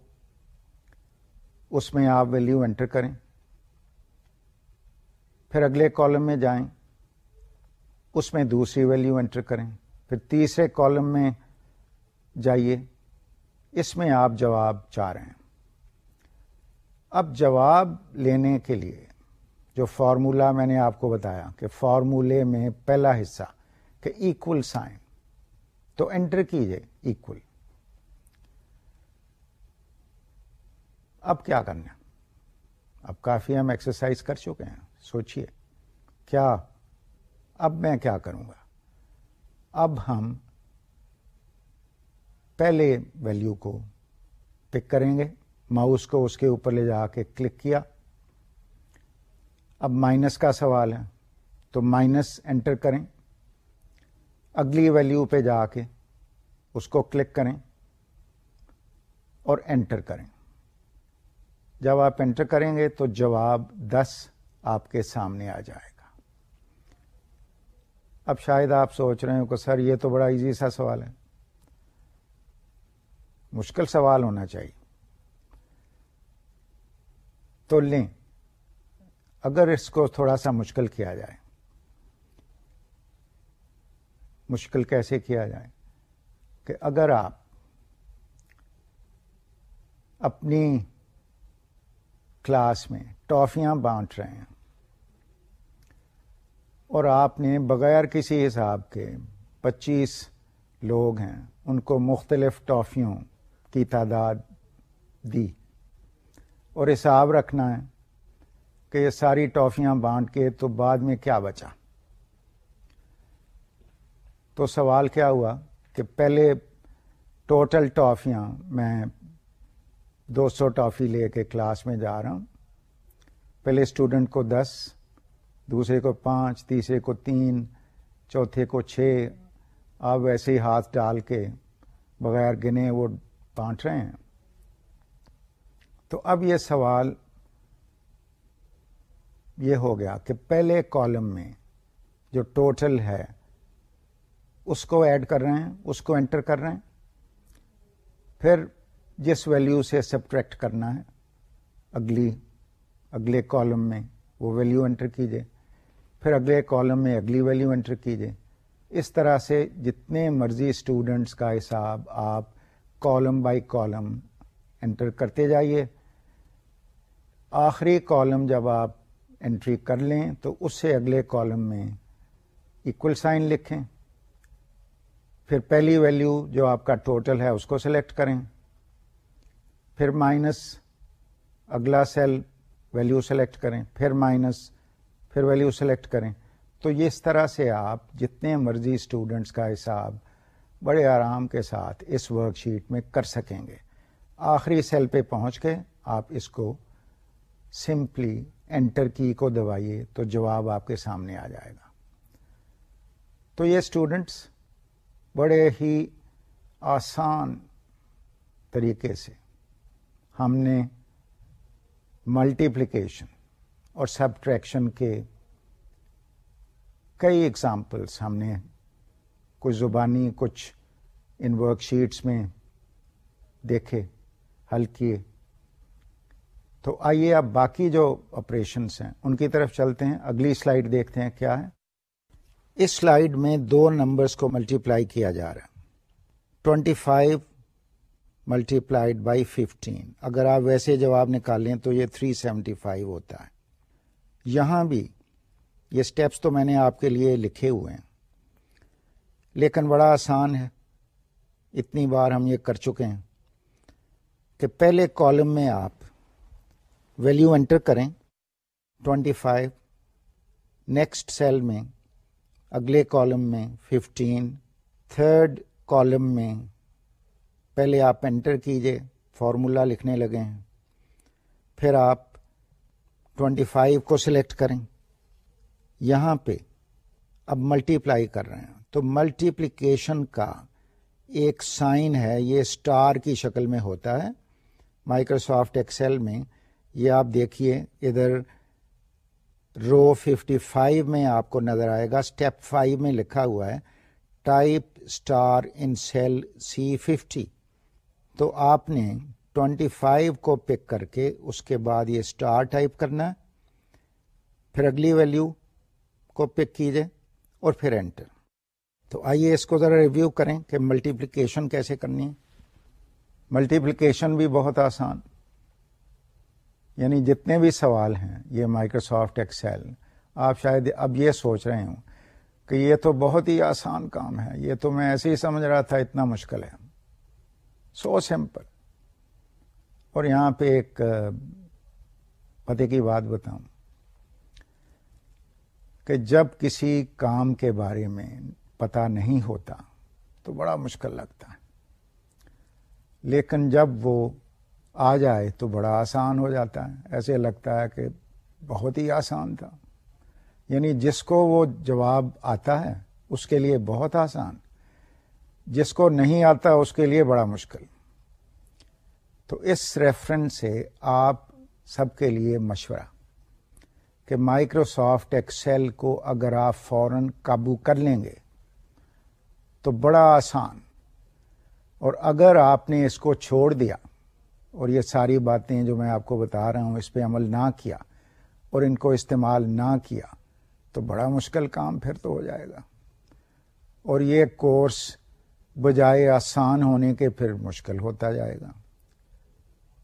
Speaker 1: اس میں آپ ویلو انٹر کریں۔ پھر اگلے کالم میں جائیں، اس میں دوسری ویلو انٹر کریں۔ پھر تیسرے کالم میں جائیے، اس میں آپ جواب چاہ رہے ہیں۔ اب جواب لینے کے لیے جو فارمولا میں نے آپ کو بتایا کہ فارمولے میں پہلا حصہ کہ ایکول سائن تو انٹر کیجیے ایکول اب کیا کرنا اب کافی ہم ایکسرسائز کر چکے ہیں، سوچئے کیا، اب میں کیا کروں گا؟ اب ہم پہلے ویلیو کو پک کریں گے ماؤس کو اس کے اوپر لے جا کے کلک کیا۔ اب مائنس کا سوال ہے، تو مائنس انٹر کریں۔ اگلی ویلیو پہ جا کے اس کو کلک کریں اور انٹر کریں۔ جب آپ انٹر کریں گے تو جواب دس آپ کے سامنے آ جائے گا۔ اب شاید آپ سوچ رہے ہو کہ سر یہ تو بڑا ایزی سا سوال ہے۔ مشکل سوال ہونا چاہیے۔ تو لیں، اگر اس کو تھوڑا سا مشکل کیا جائے۔ مشکل کیسے کیا جائے؟ کہ اگر آپ اپنی کلاس میں ٹافیاں بانٹ رہے ہیں اور آپ نے بغیر کسی حساب کے پچیس لوگ ہیں، ان کو مختلف ٹافیوں کی تعداد دی اور حساب رکھنا ہے کہ یہ ساری ٹافیاں بانٹ کے تو بعد میں کیا بچا؟ تو سوال کیا ہوا کہ پہلے ٹوٹل ٹافیاں میں دو سو ٹافی لے کے کلاس میں جا رہا ہوں۔ پہلے اسٹوڈنٹ کو دس، دوسرے کو پانچ، تیسرے کو تین، چوتھے کو چھ۔ آپ ویسے ہی ہاتھ ڈال کے بغیر گنے وہ بانٹ رہے ہیں۔ تو اب یہ سوال یہ ہو گیا کہ پہلے کالم میں جو ٹوٹل ہے اس کو ایڈ کر رہے ہیں، اس کو انٹر کر رہے ہیں۔ پھر جس ویلیو سے سبٹریکٹ کرنا ہے، اگلی، اگلے کالم میں وہ ویلیو انٹر کیجیے پھر اگلے کالم میں اگلی ویلیو انٹر کیجیے اس طرح سے جتنے مرضی اسٹوڈنٹس کا حساب آپ کالم بائی کالم انٹر کرتے جائیے۔ آخری کالم جب آپ انٹری کر لیں تو اس سے اگلے کالم میں اکول سائن لکھیں۔ پھر پہلی ویلیو جو آپ کا ٹوٹل ہے اس کو سلیکٹ کریں۔ پھر مائنس اگلا سیل ویلیو سلیکٹ کریں۔ پھر مائنس پھر ویلیو سلیکٹ کریں۔ تو یہ اس طرح سے آپ جتنے مرضی اسٹوڈنٹس کا حساب بڑے آرام کے ساتھ اس ورک شیٹ میں کر سکیں گے۔ آخری سیل پہ پہنچ کے آپ اس کو سمپلی انٹر کی کو دبائیے تو جواب آپ کے سامنے آ جائے گا۔ تو یہ اسٹوڈنٹس بڑے ہی آسان طریقے سے ہم نے ملٹیپلیکیشن اور سبٹریکشن کے کئی ایگزامپلس ہم نے کچھ زبانی، کچھ ان ورک شیٹس میں دیکھے، حل کیے۔ تو آئیے اب باقی جو آپریشنس ہیں، ان کی طرف چلتے ہیں۔ اگلی سلائڈ دیکھتے ہیں کیا ہے۔ اس سلائڈ میں دو نمبرز کو ملٹیپلائی کیا جا رہا ہے۔ Twenty five multiplied by fifteen. اگر آپ ویسے جواب نکالیں تو یہ تھری سیونٹی فائیو ہوتا ہے۔ یہاں بھی یہ اسٹیپس تو میں نے آپ کے لیے لکھے ہوئے ہیں۔ لیکن بڑا آسان ہے۔ اتنی بار ہم یہ کر چکے ہیں کہ پہلے کالم میں آپ ویلیو انٹر کریں۔ ٹوینٹی فائیو نیکسٹ سیل میں اگلے کالم میں ففٹین تھرڈ کالم میں، پہلے آپ انٹر کیجیے فارمولا لکھنے لگے ہیں۔ پھر آپ ٹوینٹی فائیو کو سلیکٹ کریں۔ یہاں پہ اب ملٹی پلائی کر رہے ہیں۔ تو ملٹیپلیکیشن کا ایک سائن ہے، یہ اسٹار کی شکل میں ہوتا ہے۔ مائکروسافٹ ایکسل میں یہ آپ دیکھیے، ادھر رو ففٹی فائیو میں آپ کو نظر آئے گا۔ اسٹیپ فائیو میں لکھا ہوا ہے type star in cell C fifty تو آپ نے ٹوینٹی فائیو کو پک کر کے اس کے بعد یہ اسٹار ٹائپ کرنا ہے۔ پھر اگلی ویلو کو پک کیجیے اور پھر انٹر تو آئیے اس کو ذرا ریویو کریں کہ ملٹیپلیکیشن کیسے کرنی ہے۔ ملٹیپلیکیشن بھی بہت آسان۔ یعنی جتنے بھی سوال ہیں، یہ مائکروسافٹ ایکسل آپ شاید اب یہ سوچ رہے ہوں کہ یہ تو بہت ہی آسان کام ہے، یہ تو میں ایسے ہی سمجھ رہا تھا، اتنا مشکل ہے۔ سو سمپل اور یہاں پہ ایک پتے کی بات بتاؤں کہ جب کسی کام کے بارے میں پتا نہیں ہوتا تو بڑا مشکل لگتا ہے۔ لیکن جب وہ آ جائے تو بڑا آسان ہو جاتا ہے۔ ایسے لگتا ہے کہ بہت ہی آسان تھا۔ یعنی جس کو وہ جواب آتا ہے، اس کے لیے بہت آسان۔ جس کو نہیں آتا، اس کے لیے بڑا مشکل۔ تو اس ریفرنس سے آپ سب کے لیے مشورہ کہ مائکروسافٹ ایکسل کو اگر آپ فوراً قابو کر لیں گے تو بڑا آسان۔ اور اگر آپ نے اس کو چھوڑ دیا اور یہ ساری باتیں جو میں آپ کو بتا رہا ہوں، اس پہ عمل نہ کیا اور ان کو استعمال نہ کیا، تو بڑا مشکل کام پھر تو ہو جائے گا۔ اور یہ کورس بجائے آسان ہونے کے پھر مشکل ہوتا جائے گا۔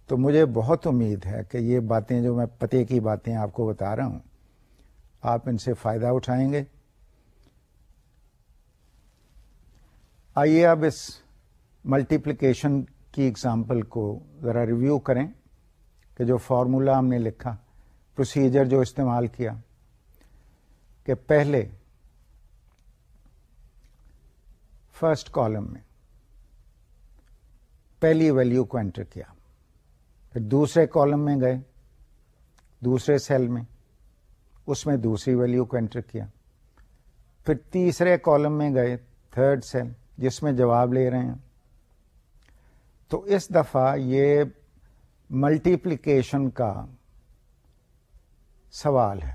Speaker 1: تو مجھے بہت امید ہے کہ یہ باتیں جو میں پتے کی باتیں آپ کو بتا رہا ہوں، آپ ان سے فائدہ اٹھائیں گے۔ آئیے اب اس ملٹیپلیکیشن کی اگزامپل کو ذرا ریویو کریں کہ جو فارمولا ہم نے لکھا پروسیجر جو استعمال کیا کہ پہلے فرسٹ کالم میں پہلی ویلیو کو انٹر کیا، پھر دوسرے کالم میں گئے، دوسرے سیل میں، اس میں دوسری ویلیو کو انٹر کیا، پھر تیسرے کالم میں گئے تھرڈ سیل جس میں جواب لے رہے ہیں۔ تو اس دفعہ یہ ملٹیپلیکیشن کا سوال ہے۔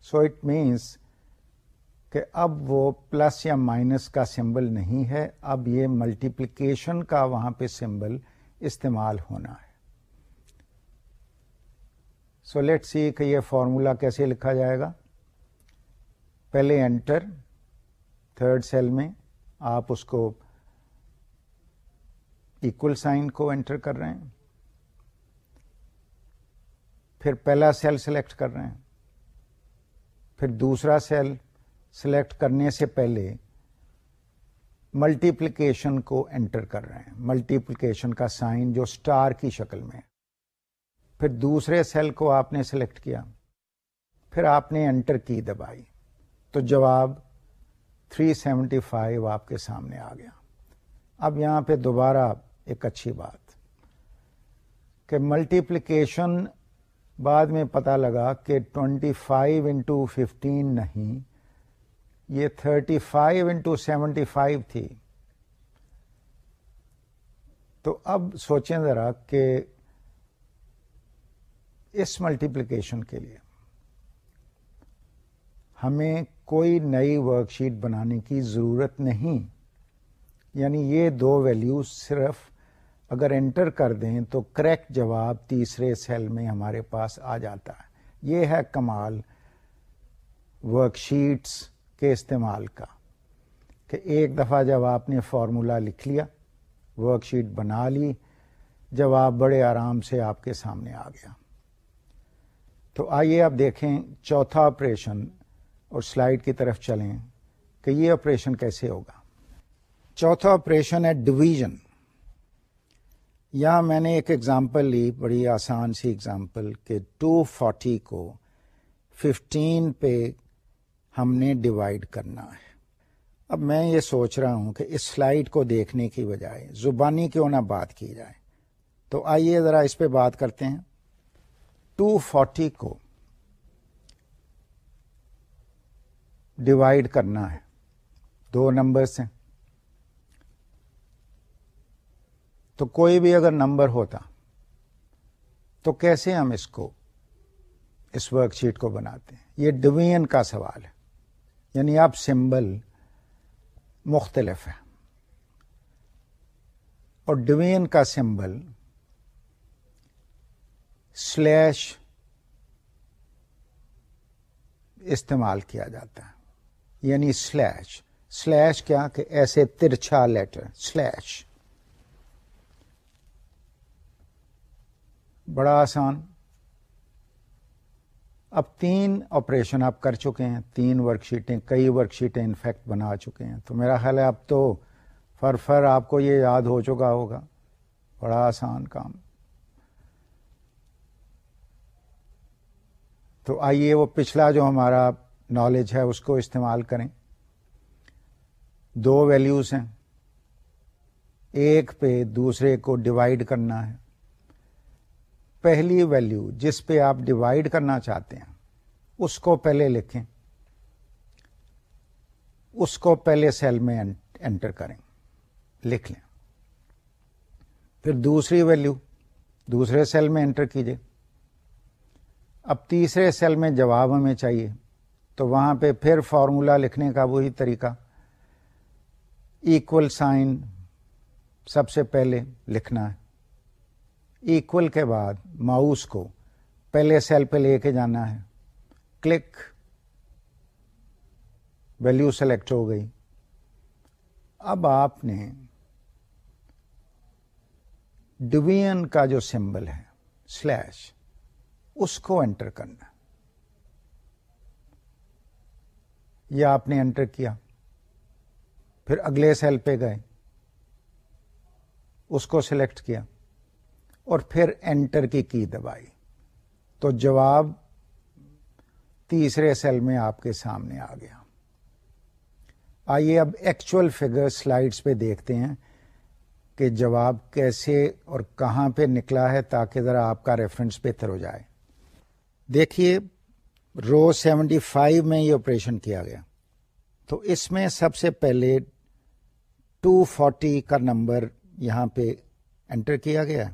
Speaker 1: سو اٹ مینس کہ اب وہ پلس یا مائنس کا سمبل نہیں ہے۔ اب یہ ملٹیپلیکیشن کا وہاں پہ سمبل استعمال ہونا ہے۔ سو لیٹ سی کہ یہ فارمولا کیسے لکھا جائے گا۔ پہلے انٹر تھرڈ سیل میں آپ اس کو اکول سائن کو انٹر کر رہے ہیں۔ پھر پہلا سیل سلیکٹ کر رہے ہیں۔ پھر دوسرا سیل سلیکٹ کرنے سے پہلے ملٹیپلیکیشن کو انٹر کر رہے ہیں۔ ملٹیپلیکیشن کا سائن جو اسٹار کی شکل میں پھر دوسرے سیل کو آپ نے سلیکٹ کیا۔ پھر آپ نے انٹر کی دبائی۔ تو جواب 375 آپ کے سامنے آ گیا۔ اب یہاں پہ دوبارہ ایک اچھی بات۔ کہ ملٹیپلیکیشن بعد میں پتا لگا کہ 25 فائیو انٹو ففٹین نہیں، یہ 35 فائیو انٹو سیونٹی فائیو تھی۔ تو اب سوچیں ذرا کہ اس ملٹیپلیکیشن کے لیے ہمیں کوئی نئی ورک شیٹ بنانے کی ضرورت نہیں۔ یعنی یہ دو ویلیوز صرف اگر انٹر کر دیں تو کریکٹ جواب تیسرے سیل میں ہمارے پاس آ جاتا ہے۔ یہ ہے کمال ورک شیٹس کے استعمال کا کہ ایک دفعہ جب آپ نے فارمولا لکھ لیا، ورک شیٹ بنا لی، جواب بڑے آرام سے آپ کے سامنے آ گیا۔ تو آئیے آپ دیکھیں چوتھا آپریشن اور سلائڈ کی طرف چلیں کہ یہ آپریشن کیسے ہوگا۔ چوتھا آپریشن ہے ڈویژن۔ یہاں میں نے ایک ایگزامپل لی، بڑی آسان سی ایگزامپل کہ ٹو فورٹی کو ففٹین پہ ہم نے ڈیوائڈ کرنا ہے۔ اب میں یہ سوچ رہا ہوں کہ اس سلائڈ کو دیکھنے کی بجائے، زبانی کیوں نہ بات کی جائے۔ تو آئیے ذرا اس پہ بات کرتے ہیں۔ ٹو فورٹی کو ڈیوائڈ کرنا ہے۔ دو نمبرس ہیں۔ تو کوئی بھی اگر نمبر ہوتا، تو کیسے ہم اس کو، اس ورک شیٹ کو بناتے ہیں؟ یہ ڈویژن کا سوال ہے۔ یعنی اب سمبل مختلف ہے اور ڈویژن کا سمبل سلیش استعمال کیا جاتا ہے۔ یعنی سلیش۔ سلیش کیا کہ ایسے ترچھا لیٹر، سلیش۔ بڑا آسان۔ اب تین آپریشن آپ کر چکے ہیں، تین ورک شیٹیں کئی ورک شیٹیں انفیکٹ بنا چکے ہیں۔ تو میرا خیال ہے اب تو فر فر آپ کو یہ یاد ہو چکا ہوگا۔ بڑا آسان کام۔ تو آئیے وہ پچھلا جو ہمارا نالج ہے، اس کو استعمال کریں۔ دو ویلیوز ہیں۔ ایک پہ دوسرے کو ڈیوائڈ کرنا ہے۔ پہلی ویلیو جس پہ آپ ڈیوائڈ کرنا چاہتے ہیں، اس کو پہلے لکھیں۔ اس کو پہلے سیل میں انٹر کریں۔ لکھ لیں۔ پھر دوسری ویلیو دوسرے سیل میں انٹر کیجیے اب تیسرے سیل میں جواب ہمیں چاہیے۔ تو وہاں پہ پھر فارمولا لکھنے کا وہی طریقہ۔ ایکول سائن سب سے پہلے لکھنا ہے۔ ایکول کے بعد ماؤس کو پہلے سیل پہ لے کے جانا ہے۔ کلک ویلو سلیکٹ ہو گئی۔ اب آپ نے ڈویژن کا جو سمبل ہے سلیش اس کو انٹر کرنا۔ یا آپ نے انٹر کیا۔ پھر اگلے سیل پہ گئے۔ اس کو سلیکٹ کیا۔ اور پھر انٹر کی کی دبائی۔ تو جواب تیسرے سیل میں آپ کے سامنے آ گیا۔ آئیے اب ایکچوئل فگر سلائڈس پہ دیکھتے ہیں کہ جواب کیسے اور کہاں پہ نکلا ہے تاکہ ذرا آپ کا ریفرنس بہتر ہو جائے۔ دیکھیے رو سیونٹی فائیو میں یہ آپریشن کیا گیا۔ تو اس میں سب سے پہلے ٹو فورٹی کا نمبر یہاں پہ انٹر کیا گیا۔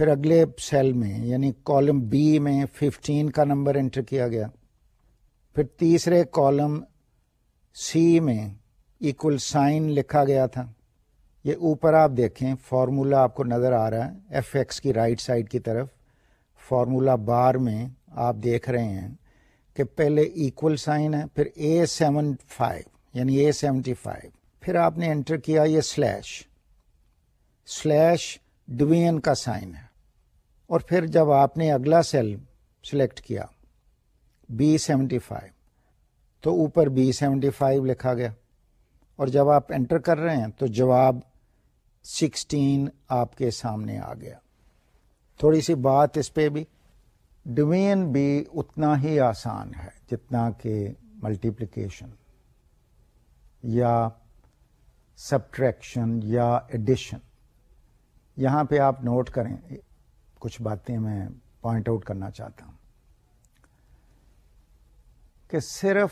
Speaker 1: پھر اگلے سیل میں یعنی کالم بی میں ففٹین کا نمبر انٹر کیا گیا۔ پھر تیسرے کالم سی میں ایکول سائن لکھا گیا تھا۔ یہ اوپر آپ دیکھیں فارمولا آپ کو نظر آ رہا ہے ایف ایکس کی رائٹ سائڈ کی طرف۔ فارمولا بار میں آپ دیکھ رہے ہیں کہ پہلے ایکول سائن ہے، پھر اے سیون فائیو یعنی اے سیونٹی فائیو پھر آپ نے انٹر کیا یہ سلیش سلیش ڈویژن کا سائن ہے۔ اور پھر جب آپ نے اگلا سیل سلیکٹ کیا بی سیونٹی فائیو تو اوپر بی سیونٹی فائیو لکھا گیا۔ اور جب آپ انٹر کر رہے ہیں، تو جواب سکسٹین آپ کے سامنے آ گیا۔ تھوڑی سی بات اس پہ بھی۔ ڈوین بھی اتنا ہی آسان ہے جتنا کہ ملٹیپلیکیشن یا سبٹریکشن یا ایڈیشن۔ یہاں پہ آپ نوٹ کریں کچھ باتیں میں پوائنٹ آؤٹ کرنا چاہتا ہوں کہ صرف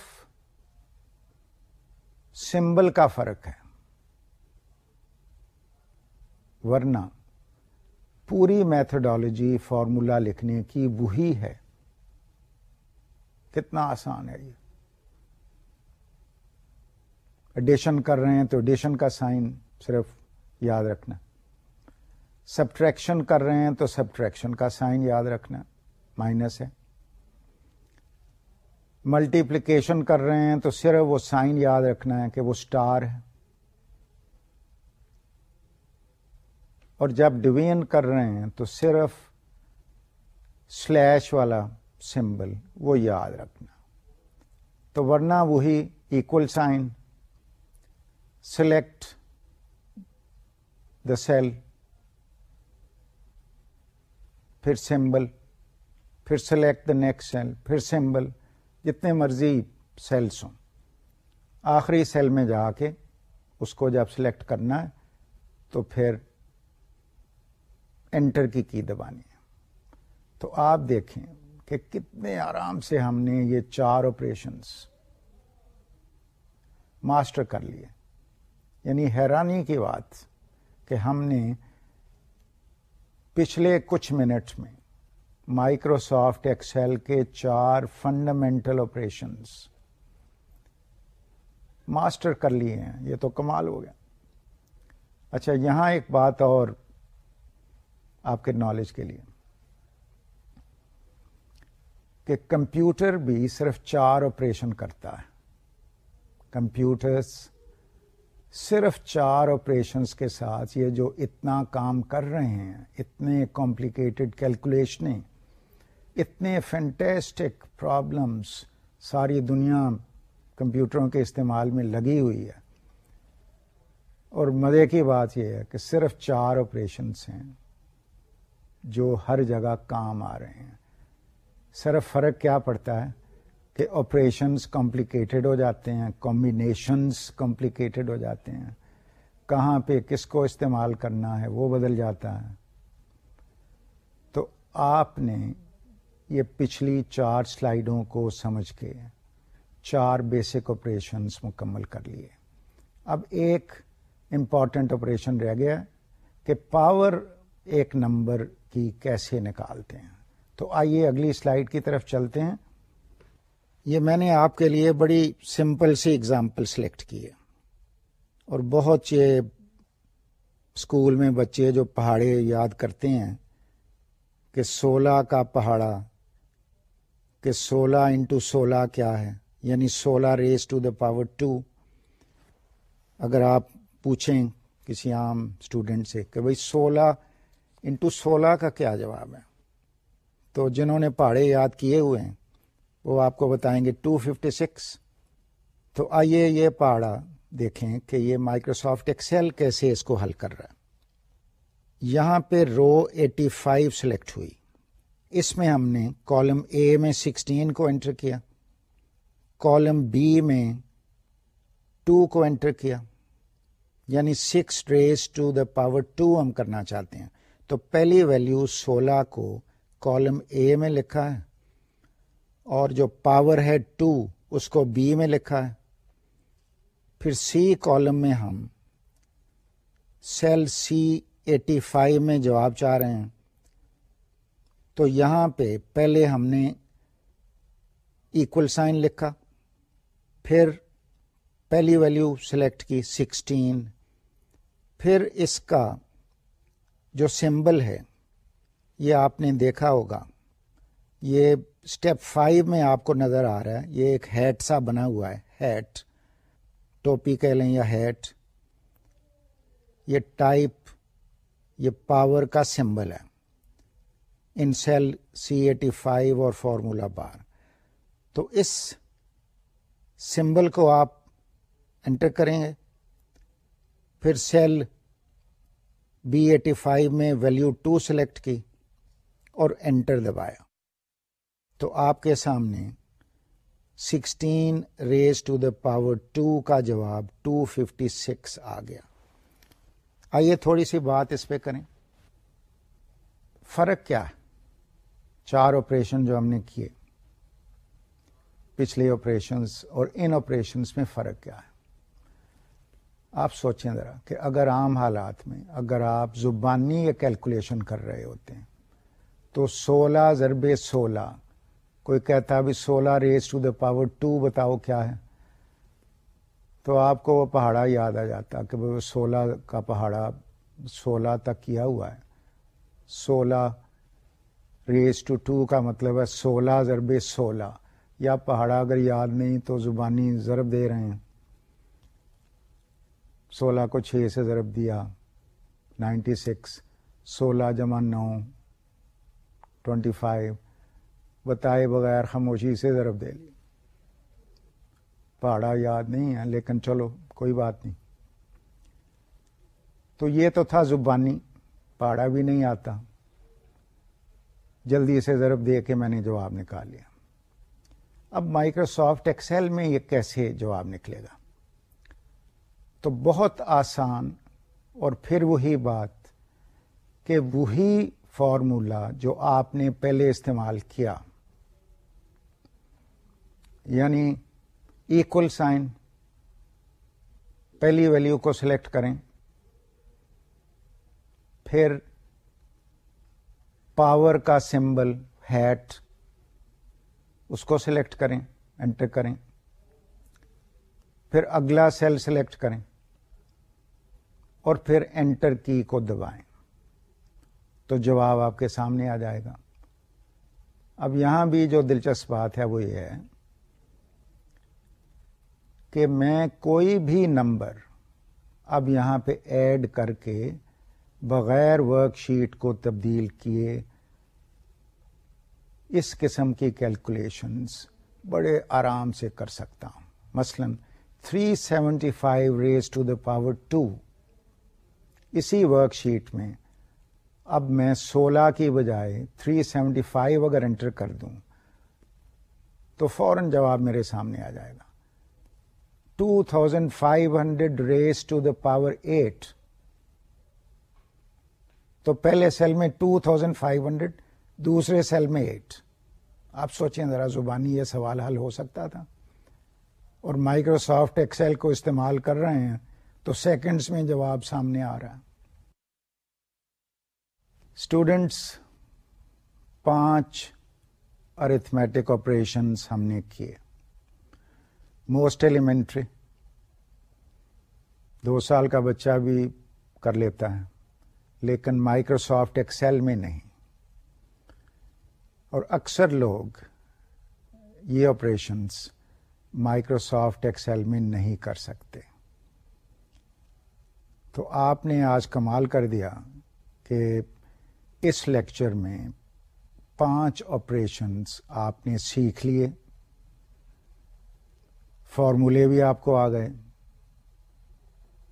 Speaker 1: سمبل کا فرق ہے۔ ورنہ پوری میتھڈالوجی فارمولا لکھنے کی وہی ہے۔ کتنا آسان ہے یہ۔ ایڈیشن کر رہے ہیں تو ایڈیشن کا سائن صرف یاد رکھنا۔ سبٹریکشن کر رہے ہیں تو سبٹریکشن کا سائن یاد رکھنا، مائنس ہے۔ ملٹیپلیکیشن کر رہے ہیں تو صرف وہ سائن یاد رکھنا ہے کہ وہ اسٹار ہے۔ اور جب ڈویژن کر رہے ہیں تو صرف سلیش والا سمبل، وہ یاد رکھنا۔ تو ورنہ وہی equal sign select the cell پھر سمبل، پھر سلیکٹ دا نیکسٹ سیل پھر سمبل، جتنے مرضی سیلس ہوں۔ آخری سیل میں جا کے اس کو جب سلیکٹ کرنا ہے، تو پھر انٹر کی کی دبانی ہے۔ تو آپ دیکھیں کہ کتنے آرام سے ہم نے یہ چار آپریشنس ماسٹر کر لیے۔ یعنی حیرانی کی بات کہ ہم نے پچھلے کچھ منٹ میں مائکروسافٹ ایکسل کے چار فنڈامنٹل آپریشنس ماسٹر کر لیے ہیں، یہ تو کمال ہو گیا۔ اچھا یہاں ایک بات اور آپ کے نالج کے لیے۔ کہ کمپیوٹر بھی صرف چار آپریشن کرتا ہے۔ کمپیوٹرس صرف چار آپریشنس کے ساتھ یہ جو اتنا کام کر رہے ہیں، اتنے کمپلیکیٹڈ کیلکولیشنیں اتنے فینٹیسٹک پرابلمس ساری دنیا کمپیوٹروں کے استعمال میں لگی ہوئی ہے۔ اور مزے کی بات یہ ہے کہ صرف چار آپریشنس ہیں جو ہر جگہ کام آ رہے ہیں۔ صرف فرق کیا پڑتا ہے؟ کہ آپریشنس کمپلیکیٹڈ ہو جاتے ہیں کمبینیشنس کمپلیکیٹڈ ہو جاتے ہیں۔ کہاں پہ کس کو استعمال کرنا ہے وہ بدل جاتا ہے۔ تو آپ نے یہ پچھلی چار سلائیڈوں کو سمجھ کے چار بیسک آپریشنس مکمل کر لیے۔ اب ایک امپورٹنٹ آپریشن رہ گیا کہ پاور ایک نمبر کی کیسے نکالتے ہیں۔ تو آئیے اگلی سلائڈ کی طرف چلتے ہیں۔ یہ میں نے آپ کے لیے بڑی سمپل سی اگزامپل سلیکٹ کی ہے۔ اور بہت سے اسکول میں بچے جو پہاڑے یاد کرتے ہیں کہ سولہ کا پہاڑا، کہ سولہ انٹو سولہ کیا ہے یعنی سولہ raise to the power two اگر آپ پوچھیں کسی عام اسٹوڈینٹ سے کہ بھائی سولہ انٹو سولہ کا کیا جواب ہے، تو جنہوں نے پہاڑے یاد کیے ہوئے ہیں وہ آپ کو بتائیں گے ٹو ففٹی سکس تو آئیے یہ پہاڑا دیکھیں کہ یہ مائکروسافٹ ایکسل کیسے اس کو حل کر رہا ہے۔ یہاں پہ رو ایٹی فائیو سلیکٹ ہوئی۔ اس میں ہم نے کالم اے میں سکسٹین کو انٹر کیا۔ کالم بی میں ٹو کو انٹر کیا۔ یعنی six raise to the power two ہم کرنا چاہتے ہیں۔ تو پہلی ویلو سولہ کو کالم اے میں لکھا ہے۔ اور جو پاور ہے ٹو اس کو بی میں لکھا ہے۔ پھر سی کالم میں ہم سیل سی ایٹی فائیو میں جواب چاہ رہے ہیں۔ تو یہاں پہ پہلے ہم نے ایکول سائن لکھا، پھر پہلی ویلیو سلیکٹ کی سکسٹین پھر اس کا جو سمبل ہے، یہ آپ نے دیکھا ہوگا۔ یہ اسٹیپ فائیو میں آپ کو نظر آ رہا ہے، یہ ایک ہیٹ سا بنا ہوا ہے ہیٹ ٹوپی کہہ لیں یا ہیٹ یہ ٹائپ یہ پاور کا سمبل ہے۔ In cell C eighty five اور فارمولا بار تو اس سمبل کو آپ انٹر کریں گے، پھر سیل بی ایٹی فائیو میں ویلو ٹو سلیکٹ کی اور انٹر دبایا۔ تو آپ کے سامنے sixteen raise to the power two کا جواب ٹو ففٹی سکس آ گیا۔ آئیے تھوڑی سی بات اس پہ کریں۔ فرق کیا ہے؟ چار آپریشن جو ہم نے کیے۔ پچھلے آپریشنس اور ان آپریشنس میں فرق کیا ہے؟ آپ سوچیں ذرا کہ اگر عام حالات میں اگر آپ زبانی یا کیلکولیشن کر رہے ہوتے ہیں تو سولہ ضرب سولہ کوئی کہتا بھی سولہ raise to the power two, بتاؤ کیا ہے؟ تو آپ کو وہ پہاڑا یاد آ جاتا کہ وہ سولہ کا پہاڑا سولہ تک کیا ہوا ہے۔ سولہ ریز ٹو ٹو کا مطلب ہے سولہ ضرب سولہ۔ یا پہاڑا اگر یاد نہیں تو زبانی ضرب دے رہے ہیں۔ سولہ کو چھ سے ضرب دیا، نائنٹی سکس۔ سولہ جمع نو، ٹوینٹی فائیو۔ بتائے بغیر خاموشی سے ضرب دے لی پہاڑا یاد نہیں ہے، لیکن چلو، کوئی بات نہیں۔ تو یہ تو تھا زبانی، پہاڑا بھی نہیں آتا۔ جلدی سے ضرب دے کے میں نے جواب نکال لیا۔ اب مائکروسافٹ ایکسل میں یہ کیسے جواب نکلے گا؟ تو بہت آسان اور پھر وہی بات کہ وہی فارمولا جو آپ نے پہلے استعمال کیا۔ یعنی ایکول سائن پہلی ویلیو کو سلیکٹ کریں، پھر پاور کا سمبل ہیٹ اس کو سلیکٹ کریں انٹر کریں، پھر اگلا سیل سلیکٹ کریں اور پھر انٹر کی کو دبائیں۔ تو جواب آپ کے سامنے آ جائے گا۔ اب یہاں بھی جو دلچسپ بات ہے وہ یہ ہے۔ کہ میں کوئی بھی نمبر اب یہاں پہ ایڈ کر کے بغیر ورک شیٹ کو تبدیل کیے، اس قسم کی کیلکولیشنز بڑے آرام سے کر سکتا ہوں۔ مثلا 375 raise to the power two اسی ورک شیٹ میں اب میں سولہ کی بجائے 375 اگر انٹر کر دوں تو فوراً جواب میرے سامنے آ جائے گا۔ Two thousand five hundred raise to the power eight تو پہلے سیل میں ٹو تھاؤزینڈ فائیو ہنڈریڈ دوسرے سیل میں ایٹ آپ سوچیں ذرا زبانی یہ سوال حل ہو سکتا تھا۔ اور مائکروسافٹ ایکسل کو استعمال کر رہے ہیں تو سیکنڈز میں جواب سامنے آ رہا ہے۔ اسٹوڈینٹس پانچ ارتھمیٹک آپریشنس ہم نے کیے۔ موسٹ ایلیمنٹری دو سال کا بچہ بھی کر لیتا ہے، لیکن مائکروسافٹ ایکسل میں نہیں۔ اور اکثر لوگ یہ آپریشنس مائکروسافٹ ایکسل میں نہیں کر سکتے۔ تو آپ نے آج کمال کر دیا کہ اس لیکچر میں پانچ آپریشنس آپ نے سیکھ لیے۔ فارمولے بھی آپ کو آ گئے۔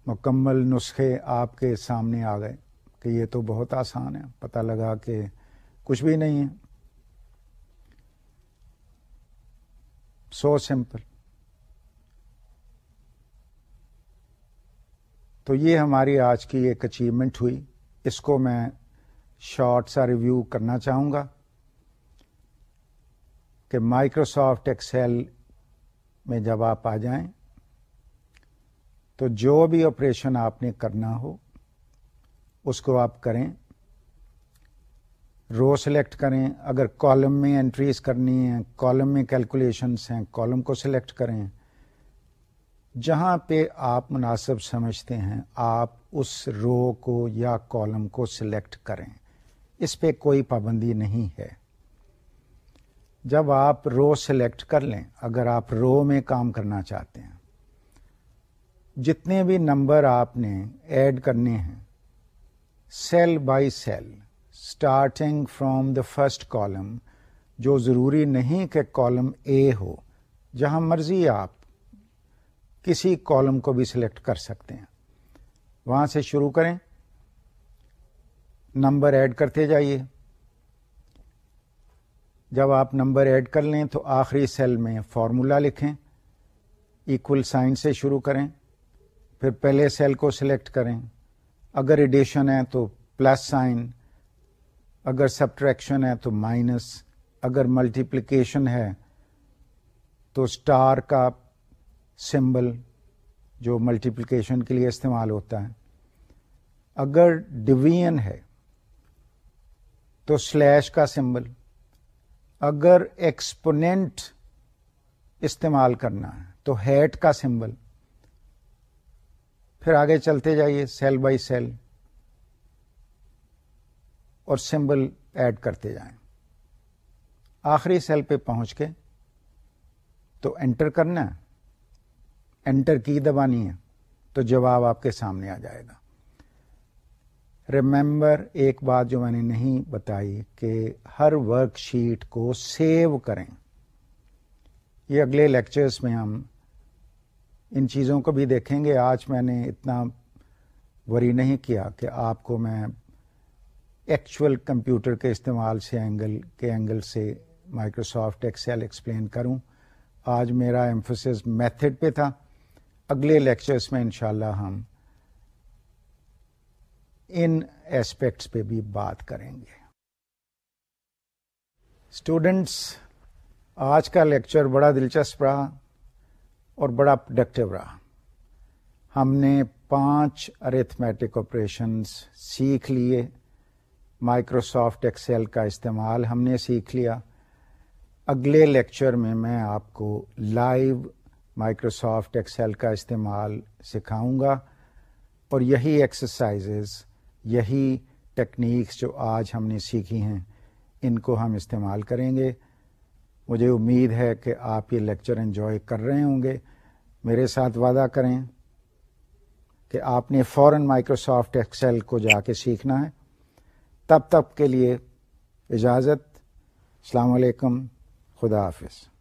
Speaker 1: مکمل نسخے آپ کے سامنے آ گئے کہ یہ تو بہت آسان ہے۔ پتہ لگا کہ کچھ بھی نہیں ہے۔ So simple. تو یہ ہماری آج کی ایک اچیومنٹ ہوئی۔ اس کو میں شارٹ سا ریویو کرنا چاہوں گا کہ مائکروسافٹ ایکسل میں جب آپ آ جائیں تو جو بھی آپریشن آپ نے کرنا ہو، اس کو آپ کریں۔ رو سلیکٹ کریں۔ اگر کالم میں انٹریز کرنی ہے کالم میں کیلکولیشنس ہیں کالم کو سلیکٹ کریں۔ جہاں پہ آپ مناسب سمجھتے ہیں، آپ اس رو کو یا کالم کو سلیکٹ کریں۔ اس پہ کوئی پابندی نہیں ہے۔ جب آپ رو سلیکٹ کر لیں، اگر آپ رو میں کام کرنا چاہتے ہیں، جتنے بھی نمبر آپ نے ایڈ کرنے ہیں، cell by cell starting from the first column, جو ضروری نہیں کہ کالم اے ہو، جہاں مرضی آپ کسی کالم کو بھی سلیکٹ کر سکتے ہیں۔ وہاں سے شروع کریں، نمبر ایڈ کرتے جائیے۔ جب آپ نمبر ایڈ کر لیں تو آخری سیل میں فارمولا لکھیں ایکول سائن سے شروع کریں، پھر پہلے سیل کو سلیکٹ کریں۔ اگر ایڈیشن ہے تو پلس سائن اگر سبٹریکشن ہے تو مائنس اگر ملٹیپلیکیشن ہے تو اسٹار کا سمبل جو ملٹیپلیکیشن کے لیے استعمال ہوتا ہے۔ اگر ڈویژن ہے تو سلیش کا سمبل اگر ایکسپوننٹ استعمال کرنا ہے، تو ہیٹ کا سمبل۔ پھر آگے چلتے جائیے، سیل بائی سیل، اور سمبل ایڈ کرتے جائیں۔ آخری سیل پہ پہنچ کے تو انٹر کرنا ہے۔ انٹر کی دبانی ہے، تو جواب آپ کے سامنے آ جائے گا۔ ریمبر ایک بات جو میں نے نہیں بتائی کہ ہر ورک شیٹ کو سیو کریں۔ یہ اگلے لیکچرز میں ہم ان چیزوں کو بھی دیکھیں گے۔ آج میں نے اتنا وری نہیں کیا کہ آپ کو میں ایکچوئل کمپیوٹر کے استعمال سے اینگل کے اینگل سے مائکروسافٹ ایکسل ایکسپلین کروں۔ آج میرا ایمفوسس میتھڈ پہ تھا۔ اگلے لیکچرس میں انشاءاللہ ہم ان ایسپیکٹس پہ بھی بات کریں گے۔ اسٹوڈینٹس آج کا لیکچر بڑا دلچسپ رہا اور بڑا پروڈکٹیو رہا۔ ہم نے پانچ ارتھمیٹک آپریشنس سیکھ لیے۔ مائکروسافٹ ایکسل کا استعمال ہم نے سیکھ لیا۔ اگلے لیکچر میں میں آپ کو لائیو مائکروسافٹ ایکسل کا استعمال سکھاؤں گا اور یہی ایکسرسائزز یہی ٹیکنیکس جو آج ہم نے سیکھی ہیں، ان کو ہم استعمال کریں گے۔ مجھے امید ہے کہ آپ یہ لیکچر انجوائے کر رہے ہوں گے۔ میرے ساتھ وعدہ کریں کہ آپ نے فوراً مائکروسافٹ ایکسل کو جا کے سیکھنا ہے۔ تب تک کے لیے اجازت۔ السلام علیکم۔ خدا حافظ۔